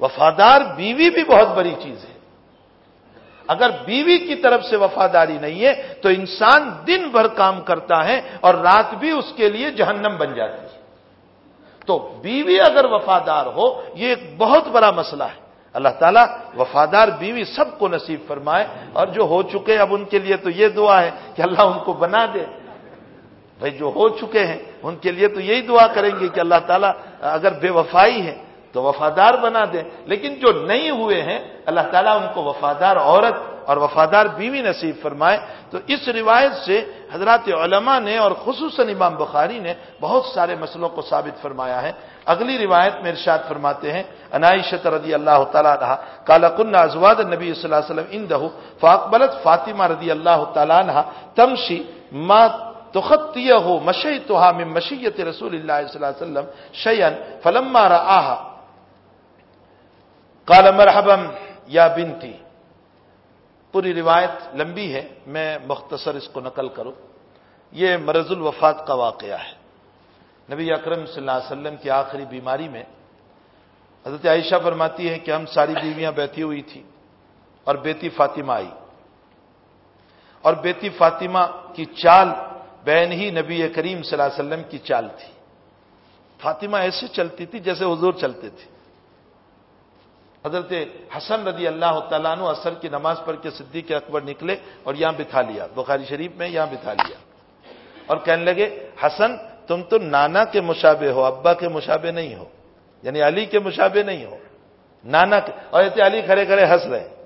وفادار بیوی بھی بہت بڑی چیز ہے۔ اگر بیوی کی طرف سے وفاداری نہیں ہے تو انسان دن بھر کام کرتا ہے اور رات بھی اس کے لیے جہنم بن جاتی ہے۔ تو بیوی اگر وفادار ہو، یہ ایک بہت بڑا مسئلہ ہے۔ اللہ تعالیٰ وفادار بیوی سب کو نصیب فرمائے۔ اور جو ہو چکے، اب ان کے لیے تو یہ دعا ہے کہ اللہ ان کو بنا دے۔ بھائی، جو ہو چکے ہیں، ان کے لیے تو یہی دعا کریں گے کہ اللہ تعالیٰ اگر بے وفائی ہے تو وفادار بنا دیں۔ لیکن جو نہیں ہوئے ہیں، اللہ تعالیٰ ان کو وفادار عورت اور وفادار بیوی نصیب فرمائے۔ تو اس روایت سے حضرات علماء نے اور خصوصاً امام بخاری نے بہت سارے مسئلوں کو ثابت فرمایا ہے۔ اگلی روایت میں ارشاد فرماتے ہیں عنائشت رضی اللہ تعالیٰ رہا کالا کن ازواد نبی صلی اللہ علیہ وسلم ان فاقبلت فاطمہ رضی اللہ تعالیٰ تمشی ما تخطیہ ہو مشی تو مشیت رسول اللہ صلی اللہ علیہ وسلم شیئن فلما رآہا کال مرحبم یا بنتی۔ پوری روایت لمبی ہے، میں مختصر اس کو نقل کروں۔ یہ مرض الوفات کا واقعہ ہے۔ نبی اکرم صلی اللہ علیہ وسلم کی آخری بیماری میں حضرت عائشہ فرماتی ہے کہ ہم ساری بیویاں بیٹھی ہوئی تھی اور بیٹی فاطمہ آئی۔ اور بیٹی فاطمہ کی چال بہن ہی نبی کریم صلی اللہ علیہ وسلم کی چال تھی۔ فاطمہ ایسے چلتی تھی جیسے حضور چلتے تھے۔ حضرت حسن رضی اللہ تعالیٰ عنہ اثر کی نماز پڑھ کے صدیق اکبر نکلے اور یہاں بٹھا لیا، بخاری شریف میں یہاں بٹھا لیا۔ اور کہنے لگے، حسن، تم تو نانا کے مشابے ہو، ابا کے مشابے نہیں ہو یعنی علی کے مشابے نہیں ہو، نانا کے، اور ایسے علی کھڑے کھڑے ہنس رہے۔ ہیں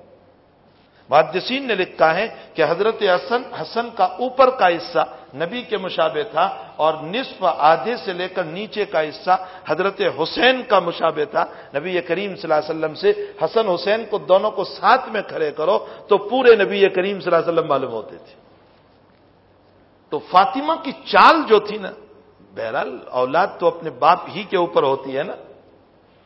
محدثین نے لکھا ہے کہ حضرت حسن حسن کا اوپر کا حصہ نبی کے مشابے تھا اور نصف آدھے سے لے کر نیچے کا حصہ حضرت حسین کا مشابے تھا۔ نبی کریم صلی اللہ علیہ وسلم سے حسن، حسین کو دونوں کو ساتھ میں کھڑے کرو تو پورے نبی کریم صلی اللہ علیہ وسلم معلوم ہوتے تھے۔ تو فاطمہ کی چال جو تھی نا، بہرحال اولاد تو اپنے باپ ہی کے اوپر ہوتی ہے نا۔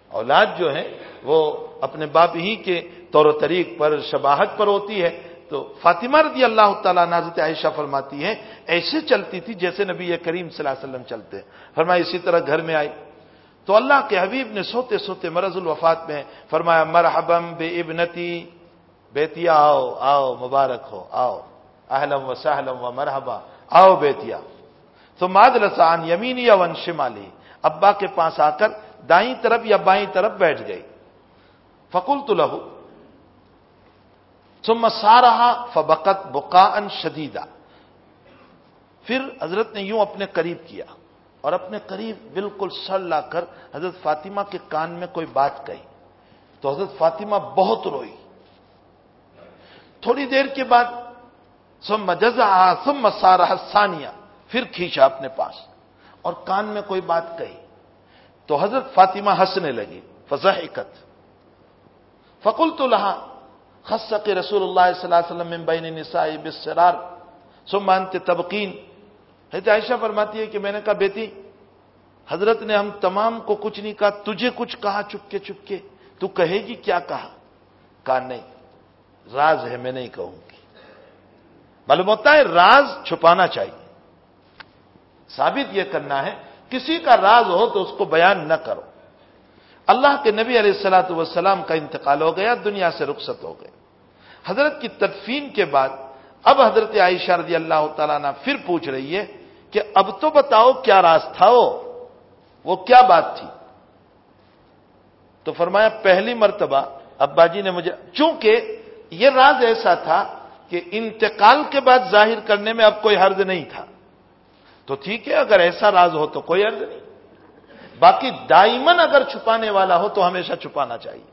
اولاد جو ہے وہ اپنے باپ ہی کے طور و طریق پر شباہت پر ہوتی ہے۔ تو فاطمہ رضی اللہ تعالیٰ نازت عائشہ فرماتی ہے ایسے چلتی تھی جیسے نبی کریم صلی اللہ علیہ وسلم چلتے فرمایا، اسی طرح گھر میں آئی تو اللہ کے حبیب نے سوتے سوتے مرض الوفات میں فرمایا مرحبم بے ابنتی بیتیا آؤ آؤ، مبارک ہو، آؤ۔ اہلم و سہلم و مرحبا۔ آؤ بیتیا تو ماد لسان یمین یا ون شمالی۔ ابا کے پاس آ کر دائیں طرف یا بائیں طرف بیٹھ گئی۔ فکل تو لہو ثم سارا فبقت بقا شدیدہ پھر حضرت نے یوں اپنے قریب کیا اور اپنے قریب بالکل سر لا کر حضرت فاطمہ کے کان میں کوئی بات کہی۔ تو حضرت فاطمہ بہت روئی۔ تھوڑی دیر کے بعد سم جزا سم سارا ثانیہ پھر کھینچا اپنے پاس اور کان میں کوئی بات کہی۔ تو حضرت فاطمہ ہنسنے لگی فضا فکل تو لہا خص کے رسول اللہ صلی اللہ علیہ وسلم بین نسائی بسرار سمانت تبقین۔ حضرت عائشہ فرماتی ہے کہ میں نے کہا، بیٹی، حضرت نے ہم تمام کو کچھ نہیں کہا، تجھے کچھ کہا، چپکے چپکے۔ تو کہے گی کیا کہا؟ کہا، نہیں، راز ہے، میں نہیں کہوں گی۔ معلوم ہوتا ہے، راز چھپانا چاہیے۔ ثابت یہ کرنا ہے کسی کا راز ہو تو اس کو بیان نہ کرو۔ اللہ کے نبی علیہ السلاۃ والسلام کا انتقال ہو گیا، دنیا سے رخصت ہو گئے۔ حضرت کی تدفین کے بعد اب حضرت عائشہ رضی اللہ تعالیٰ نے پھر پوچھ رہی ہے کہ اب تو بتاؤ کیا راز تھا وہ؟ وہ کیا بات تھی؟ تو فرمایا، پہلی مرتبہ ابا جی نے مجھے، چونکہ یہ راز ایسا تھا کہ انتقال کے بعد ظاہر کرنے میں اب کوئی حرض نہیں تھا۔ تو ٹھیک ہے، اگر ایسا راز ہو تو کوئی حرض نہیں۔ باقی دائمن اگر چھپانے والا ہو تو ہمیشہ چھپانا چاہیے۔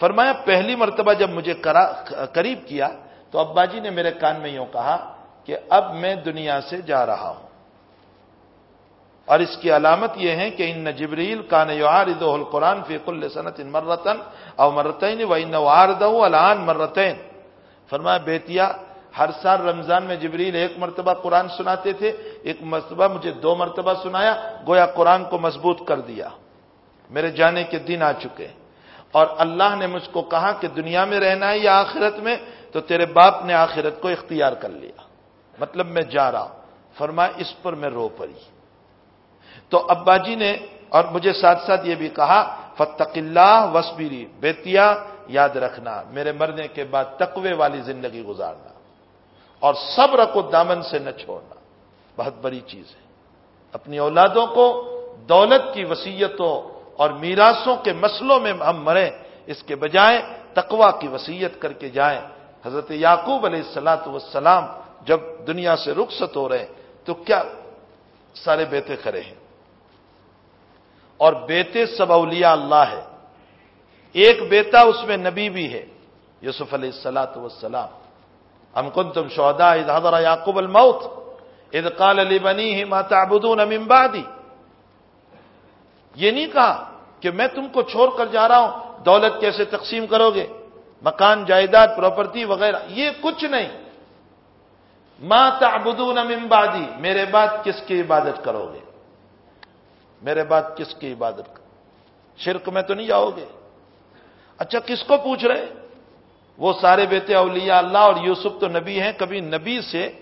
فرمایا، پہلی مرتبہ جب مجھے قریب کیا تو ابا جی نے میرے کان میں یوں کہا کہ اب میں دنیا سے جا رہا ہوں۔ اور اس کی علامت یہ ہے کہ ان جبریل کان یوارد القرآن فی کل صنعت ان مرتن او مرتین و ان وارد الان مرتین۔ فرمایا بیتیا ہر سال رمضان میں جبریل ایک مرتبہ قرآن سناتے تھے، ایک مرتبہ مجھے دو مرتبہ سنایا، گویا قرآن کو مضبوط کر دیا۔ میرے جانے کے دن آ چکے۔ اور اللہ نے مجھ کو کہا کہ دنیا میں رہنا ہے یا آخرت میں؟ تو تیرے باپ نے آخرت کو اختیار کر لیا۔ مطلب میں جا رہا ہوں۔ فرمایا، اس پر میں رو پڑی۔ تو ابا جی نے اور مجھے ساتھ ساتھ یہ بھی کہا فتق اللہ وسبیری بیتیا یاد رکھنا، میرے مرنے کے بعد تقوی والی زندگی گزارنا۔ اور صبر کو دامن سے نہ چھوڑنا۔ بہت بڑی چیز ہے۔ اپنی اولادوں کو، دولت کی وسیعتوں اور میراسوں کے مسلوں میں ہم مریں، اس کے بجائے تقوا کی وسیعت کر کے جائیں۔ حضرت یعقوب علیہ السلاۃ والسلام جب دنیا سے رخصت ہو رہے ہیں، تو کیا سارے بیٹے کھڑے ہیں؟ اور بیٹے سب اولیاء اللہ ہے ایک بیٹا اس میں نبی بھی ہے، یوسف علیہ السلاۃ والسلام۔ ہم کن تم شہدا حضر یعقوب الموت اد قال علی بنی ہی ماتا ابدون امبادی یہ نہیں کہا کہ میں تم کو چھوڑ کر جا رہا ہوں، دولت کیسے تقسیم کرو گے؟ مکان، جائیداد پراپرٹی وغیرہ، یہ کچھ نہیں۔ ماں تعبدون من بعدی، میرے بعد کس کی عبادت کرو گے؟ میرے بعد کس کی عبادت کرو شرک میں تو نہیں جاؤ گے۔ اچھا کس کو پوچھ رہے؟ وہ سارے بیٹے اولیاء اللہ اور یوسف تو نبی ہیں، کبھی نبی سے،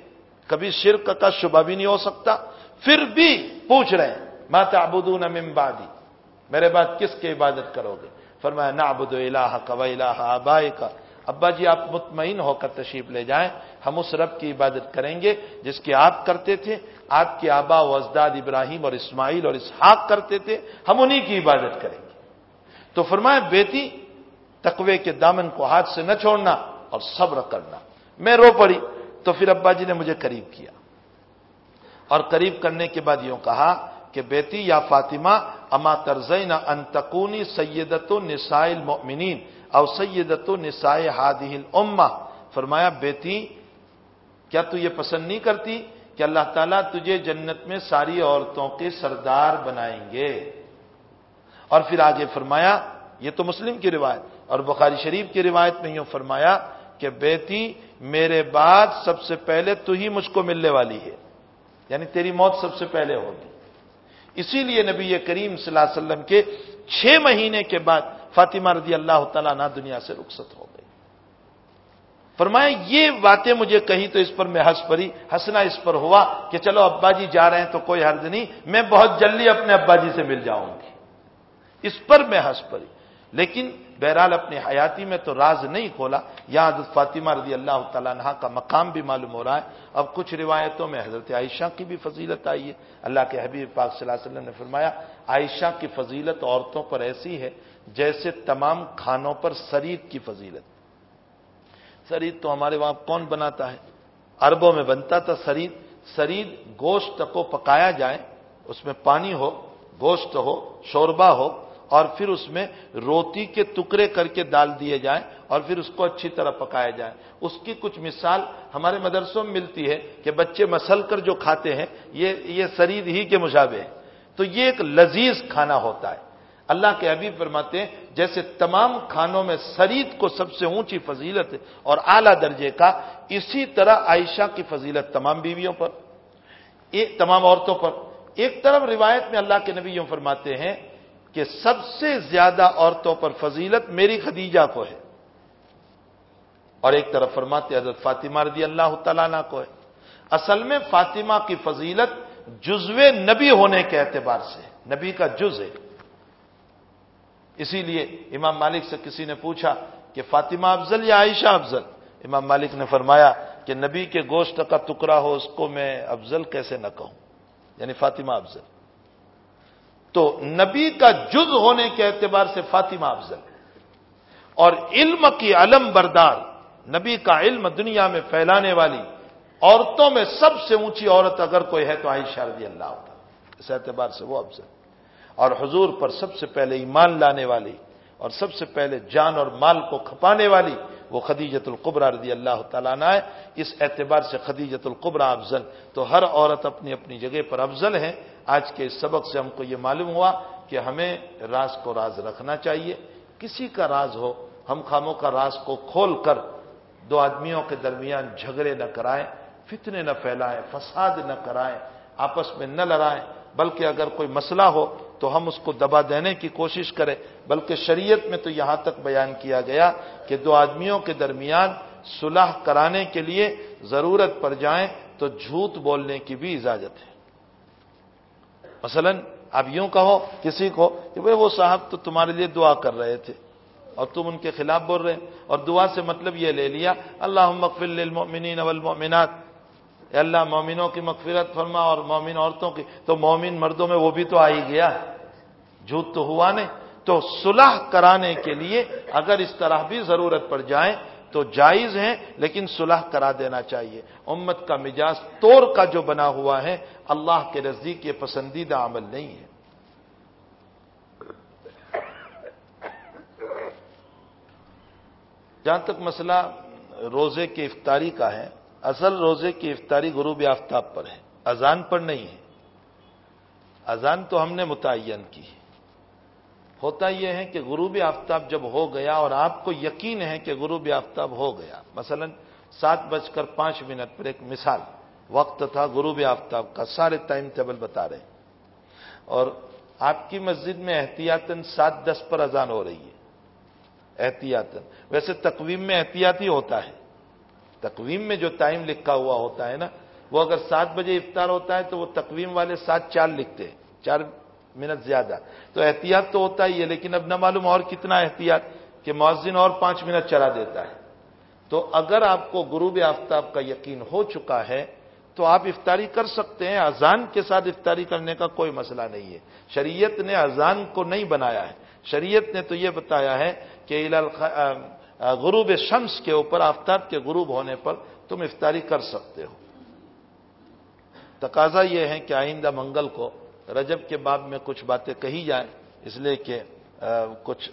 کبھی شرک کا شبہ بھی نہیں ہو سکتا۔ پھر بھی پوچھ رہے ہیں ماتا ابدون بعدی؟ میرے بعد کس کی عبادت کرو گے؟ فرمایا نہ ابود الہ کا و الہ آبائے کا ابا جی آپ مطمئن ہو کر تشریف لے جائیں۔ ہم اس رب کی عبادت کریں گے جس کی آپ کرتے تھے۔ آپ کے آبا و ازداد ابراہیم اور اسماعیل اور اسحاق کرتے تھے۔ ہم انہی کی عبادت کریں گے۔ تو فرمایا، بیٹی تقوی کے دامن کو ہاتھ سے نہ چھوڑنا اور صبر کرنا۔ میں رو پڑی تو پھر ابا جی نے مجھے قریب کیا۔ اور قریب کرنے کے بعد یوں کہا کہ بیٹی یا فاطمہ، اما ترزین انتقونی سیدت و نسائل مومنین او سیدت و نسائے ہادی اما فرمایا، بیٹی، کیا تو یہ پسند نہیں کرتی کہ اللہ تعالیٰ تجھے جنت میں ساری عورتوں کے سردار بنائیں گے؟ اور پھر آگے فرمایا، یہ تو مسلم کی روایت اور بخاری شریف کی روایت میں یوں فرمایا کہ بیٹی، میرے بعد سب سے پہلے تو ہی مجھ کو ملنے والی ہے۔ یعنی تیری موت سب سے پہلے ہوگی۔ اسی لیے نبی کریم صلی اللہ علیہ وسلم کے چھ مہینے کے بعد فاطمہ رضی اللہ تعالیٰ نہ دنیا سے رخصت ہو گئی فرمایا، یہ باتیں مجھے کہی تو اس پر میں ہنس پڑی، ہنسنا اس پر ہوا کہ چلو ابا جی جا رہے ہیں تو کوئی حرض نہیں، میں بہت جلدی اپنے ابا جی سے مل جاؤں گی۔ اس پر میں ہنس پڑی۔ لیکن بہرحال اپنی حیاتی میں تو راز نہیں کھولا۔ یہاں حضرت فاطمہ رضی اللہ تعالیٰ عنہ کا مقام بھی معلوم ہو رہا ہے۔ اب کچھ روایتوں میں حضرت عائشہ کی بھی فضیلت آئی ہے۔ اللہ کے حبیب پاک صلی اللہ علیہ وسلم نے فرمایا، عائشہ کی فضیلت عورتوں پر ایسی ہے جیسے تمام کھانوں پر سرید کی فضیلت۔ سرید تو ہمارے وہاں کون بناتا ہے؟ اربوں میں بنتا تھا سرید۔ سرید گوشت کو پکایا جائے، اس میں پانی ہو، گوشت ہو، شوربہ ہو اور پھر اس میں روٹی کے ٹکڑے کر کے ڈال دیے جائیں اور پھر اس کو اچھی طرح پکایا جائے اس کی کچھ مثال ہمارے مدرسوں میں ملتی ہے کہ بچے مسل کر جو کھاتے ہیں، یہ یہ سرید ہی کے مشابے ہیں۔ تو یہ ایک لذیذ کھانا ہوتا ہے۔ اللہ کے حبیب فرماتے ہیں، جیسے تمام کھانوں میں سرید کو سب سے اونچی فضیلت اور اعلی درجے کا، اسی طرح عائشہ کی فضیلت تمام بیویوں پر، ایک، تمام عورتوں پر۔ ایک طرف روایت میں اللہ کے نبی یوں فرماتے ہیں کہ سب سے زیادہ عورتوں پر فضیلت میری خدیجہ کو ہے۔ اور ایک طرف فرماتے حضرت فاطمہ رضی اللہ تعالیٰ کو ہے۔ اصل میں فاطمہ کی فضیلت جزو نبی ہونے کے اعتبار سے نبی کا جز ہے۔ اسی لیے امام مالک سے کسی نے پوچھا کہ فاطمہ افضل یا عائشہ افضل؟ امام مالک نے فرمایا کہ نبی کے گوشت کا ٹکڑا ہو، اس کو میں افضل کیسے نہ کہوں؟ یعنی فاطمہ افضل۔ تو نبی کا جز ہونے کے اعتبار سے فاطمہ افضل اور علم کی علم بردار، نبی کا علم دنیا میں پھیلانے والی عورتوں میں سب سے اونچی عورت اگر کوئی ہے تو عائشہ رضی اللہ ہوتا اس اعتبار سے وہ افضل۔ اور حضور پر سب سے پہلے ایمان لانے والی اور سب سے پہلے جان اور مال کو کھپانے والی وہ خدیجت القبرہ رضی اللہ تعالیٰ ہے۔ اس اعتبار سے خدیجت القبرہ افضل۔ تو ہر عورت اپنی اپنی جگہ پر افضل ہے۔ آج کے اس سبق سے ہم کو یہ معلوم ہوا کہ ہمیں راز کو راز رکھنا چاہیے۔ کسی کا راز ہو، ہم خاموں کا راز کو کھول کر دو آدمیوں کے درمیان جھگڑے نہ کرائیں، فتنے نہ پھیلائیں، فساد نہ کرائیں، آپس میں نہ لڑائیں۔ بلکہ اگر کوئی مسئلہ ہو تو ہم اس کو دبا دینے کی کوشش کریں۔ بلکہ شریعت میں تو یہاں تک بیان کیا گیا کہ دو آدمیوں کے درمیان صلح کرانے کے لیے ضرورت پڑ جائیں تو جھوٹ بولنے کی بھی اجازت ہے۔ مثلا اب یوں کہو کسی کو کہ بھائی وہ صاحب تو تمہارے لیے دعا کر رہے تھے اور تم ان کے خلاف بول رہے ہیں اور دعا سے مطلب یہ لے لیا اللہ مقفل للمؤمنین والمؤمنات. اے اللہ، مومنوں کی مغفرت فرما اور مومن عورتوں کی۔ تو مومن مردوں میں وہ بھی تو آ ہی گیا۔ جھوٹ تو ہوا نہیں۔ تو صلح کرانے کے لیے اگر اس طرح بھی ضرورت پڑ جائے تو جائز ہیں، لیکن صلح کرا دینا چاہیے۔ امت کا مزاج توڑ کا جو بنا ہوا ہے، اللہ کے نزدیک یہ پسندیدہ عمل نہیں ہے۔ جہاں تک مسئلہ روزے کی افطاری کا ہے، اصل روزے کی افطاری غروب آفتاب پر ہے۔ اذان پر نہیں ہے۔ اذان تو ہم نے متعین کی۔ ہے ہوتا یہ ہے کہ غروب آفتاب جب ہو گیا اور آپ کو یقین ہے کہ غروب آفتاب ہو گیا، مثلا سات بج کر پانچ منٹ پر ایک مثال، وقت تھا غروب آفتاب کا، سارے ٹائم ٹیبل بتا رہے ہیں۔ اور آپ کی مسجد میں احتیاطن سات دس پر اذان ہو رہی ہے۔ احتیاطن ویسے تقویم میں احتیاطی ہوتا ہے۔ تقویم میں جو ٹائم لکھا ہوا ہوتا ہے نا، وہ اگر سات بجے افطار ہوتا ہے تو وہ تقویم والے سات چار لکھتے ہیں۔ چار منٹ زیادہ۔ تو احتیاط تو ہوتا ہی ہے، لیکن اب نہ معلوم اور کتنا احتیاط کہ مؤذن اور پانچ منٹ چلا دیتا ہے۔ تو اگر آپ کو غروب آفتاب کا یقین ہو چکا ہے، تو آپ افطاری کر سکتے ہیں۔ اذان کے ساتھ افطاری کرنے کا کوئی مسئلہ نہیں ہے۔ شریعت نے اذان کو نہیں بنایا ہے۔ شریعت نے تو یہ بتایا ہے کہ غروب شمس کے اوپر، آفتاب کے غروب ہونے پر تم افطاری کر سکتے ہو۔ تقاضا یہ ہے کہ آئندہ منگل کو رجب کے باب میں کچھ باتیں کہی جائیں، اس لیے کہ کچھ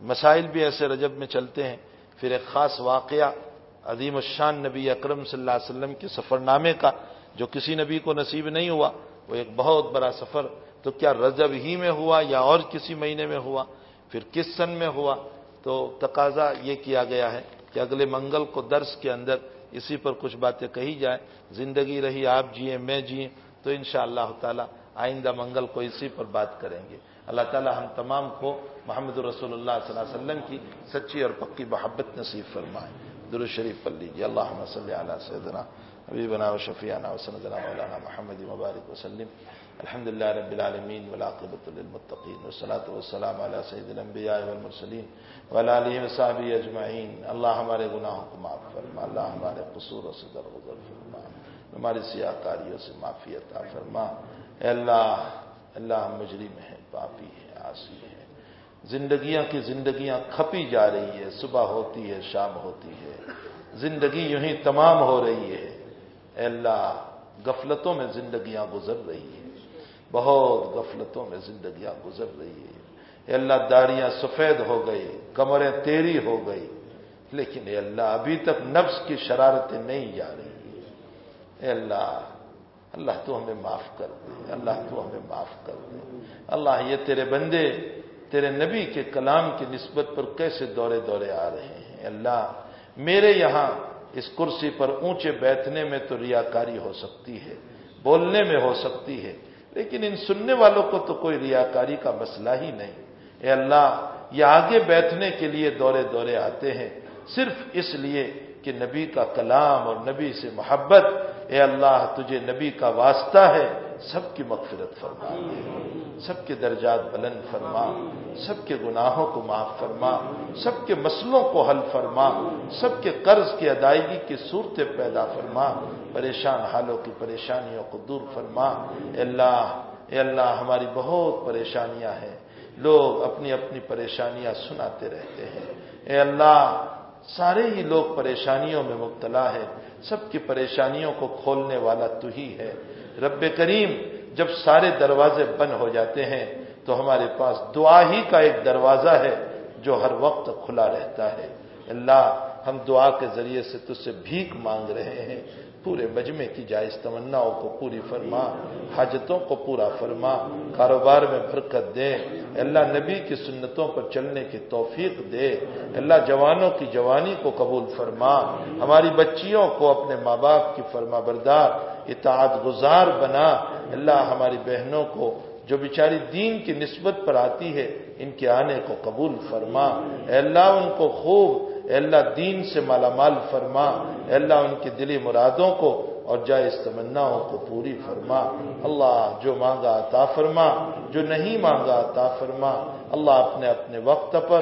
مسائل بھی ایسے رجب میں چلتے ہیں۔ پھر ایک خاص واقعہ، عظیم الشان نبی اکرم صلی اللہ علیہ وسلم کے سفر نامے کا، جو کسی نبی کو نصیب نہیں ہوا، وہ ایک بہت بڑا سفر۔ تو کیا رجب ہی میں ہوا یا اور کسی مہینے میں ہوا؟ پھر کس سن میں ہوا؟ تو تقاضا یہ کیا گیا ہے کہ اگلے منگل کو درس کے اندر اسی پر کچھ باتیں کہی جائیں۔ زندگی رہی، آپ جیے میں جیے تو ان شاء اللہ تعالی آئندہ منگل کو اسی پر بات کریں گے۔ اللہ تعالی ہم تمام کو محمد رسول اللہ صلی اللہ علیہ وسلم کی سچی اور پکی محبت نصیب فرمائیں در شریف پر لیجیے۔ اللہ صلی علیہ سیدنا ابھی بنا و شفیانہ وسند مولانا محمد مبارک وسلم الحمد للہ رب العالمین ولاقبۃ المطقین وسلاۃ والسلام علیہ سید الانبیاء والمرسلین۔ ولا علیہ وصحبہ اجمعین۔ اللہ ہمارے گناہوں کو معاف فرما۔ اللہ ہمارے قصوروں سے درگزر فرما۔ ہماری سیاہ کاریوں سے معافی عطا فرما۔ اے اللہ اللہ مجرم ہیں، پاپی ہیں، آسی ہیں۔ زندگیاں کی زندگیاں کھپی جا رہی ہے صبح ہوتی ہے، شام ہوتی ہے۔ زندگی یوں ہی تمام ہو رہی ہے۔ اے اللہ، غفلتوں میں زندگیاں گزر رہی ہیں۔ بہت غفلتوں میں زندگیاں گزر رہی ہے اے اللہ، داڑیاں سفید ہو گئی کمریں تیری ہو گئی۔ لیکن اے اللہ، ابھی تک نفس کی شرارتیں نہیں جا رہی اے اللہ اللہ تو ہمیں معاف کر دے، اللہ تو ہمیں معاف کر دے۔ اللہ، یہ تیرے بندے، تیرے نبی کے کلام کی نسبت پر کیسے دورے دورے آ رہے ہیں؟ اللہ، میرے یہاں اس کرسی پر اونچے بیٹھنے میں تو ریاکاری ہو سکتی ہے، بولنے میں ہو سکتی ہے، لیکن ان سننے والوں کو تو کوئی ریاکاری کا مسئلہ ہی نہیں۔ اے اللہ، یہ آگے بیٹھنے کے لیے دورے دورے آتے ہیں، صرف اس لیے کہ نبی کا کلام اور نبی سے محبت اے اللہ، تجھے نبی کا واسطہ ہے، سب کی مغفرت فرما۔ سب کے درجات بلند فرما۔ سب کے گناہوں کو معاف فرما۔ سب کے مسلوں کو حل فرما۔ سب کے قرض کی ادائیگی کی صورتیں پیدا فرما۔ پریشان حالوں کی پریشانیوں کو دور فرما۔ اے اللہ اے اللہ، ہماری بہت پریشانیاں ہیں۔ لوگ اپنی اپنی پریشانیاں سناتے رہتے ہیں۔ اے اللہ، سارے ہی لوگ پریشانیوں میں مبتلا ہے سب کی پریشانیوں کو کھولنے والا تو ہی ہے۔ رب کریم، جب سارے دروازے بند ہو جاتے ہیں، تو ہمارے پاس دعا ہی کا ایک دروازہ ہے جو ہر وقت کھلا رہتا ہے۔ اللہ، ہم دعا کے ذریعے سے تجھ سے بھیک مانگ رہے ہیں۔ پورے مجمع کی جائز تمناؤں کو پوری فرما، حاجتوں کو پورا فرما، کاروبار میں برکت دے۔ اللہ نبی کی سنتوں پر چلنے کی توفیق دے۔ اللہ جوانوں کی جوانی کو قبول فرما۔ ہماری بچیوں کو اپنے ماں باپ کی فرما بردار اطاعت گزار بنا۔ اللہ ہماری بہنوں کو، جو بیچاری دین کی نسبت پر آتی ہے، ان کے آنے کو قبول فرما۔ اے اللہ، ان کو خوب اے اللہ دین سے مالا مال فرما، اے اللہ ان کی دلی مرادوں کو اور جائز تمناؤں کو پوری فرما۔ اللہ جو مانگا عطا فرما، جو نہیں مانگا عطا فرما۔ اللہ اپنے اپنے وقت پر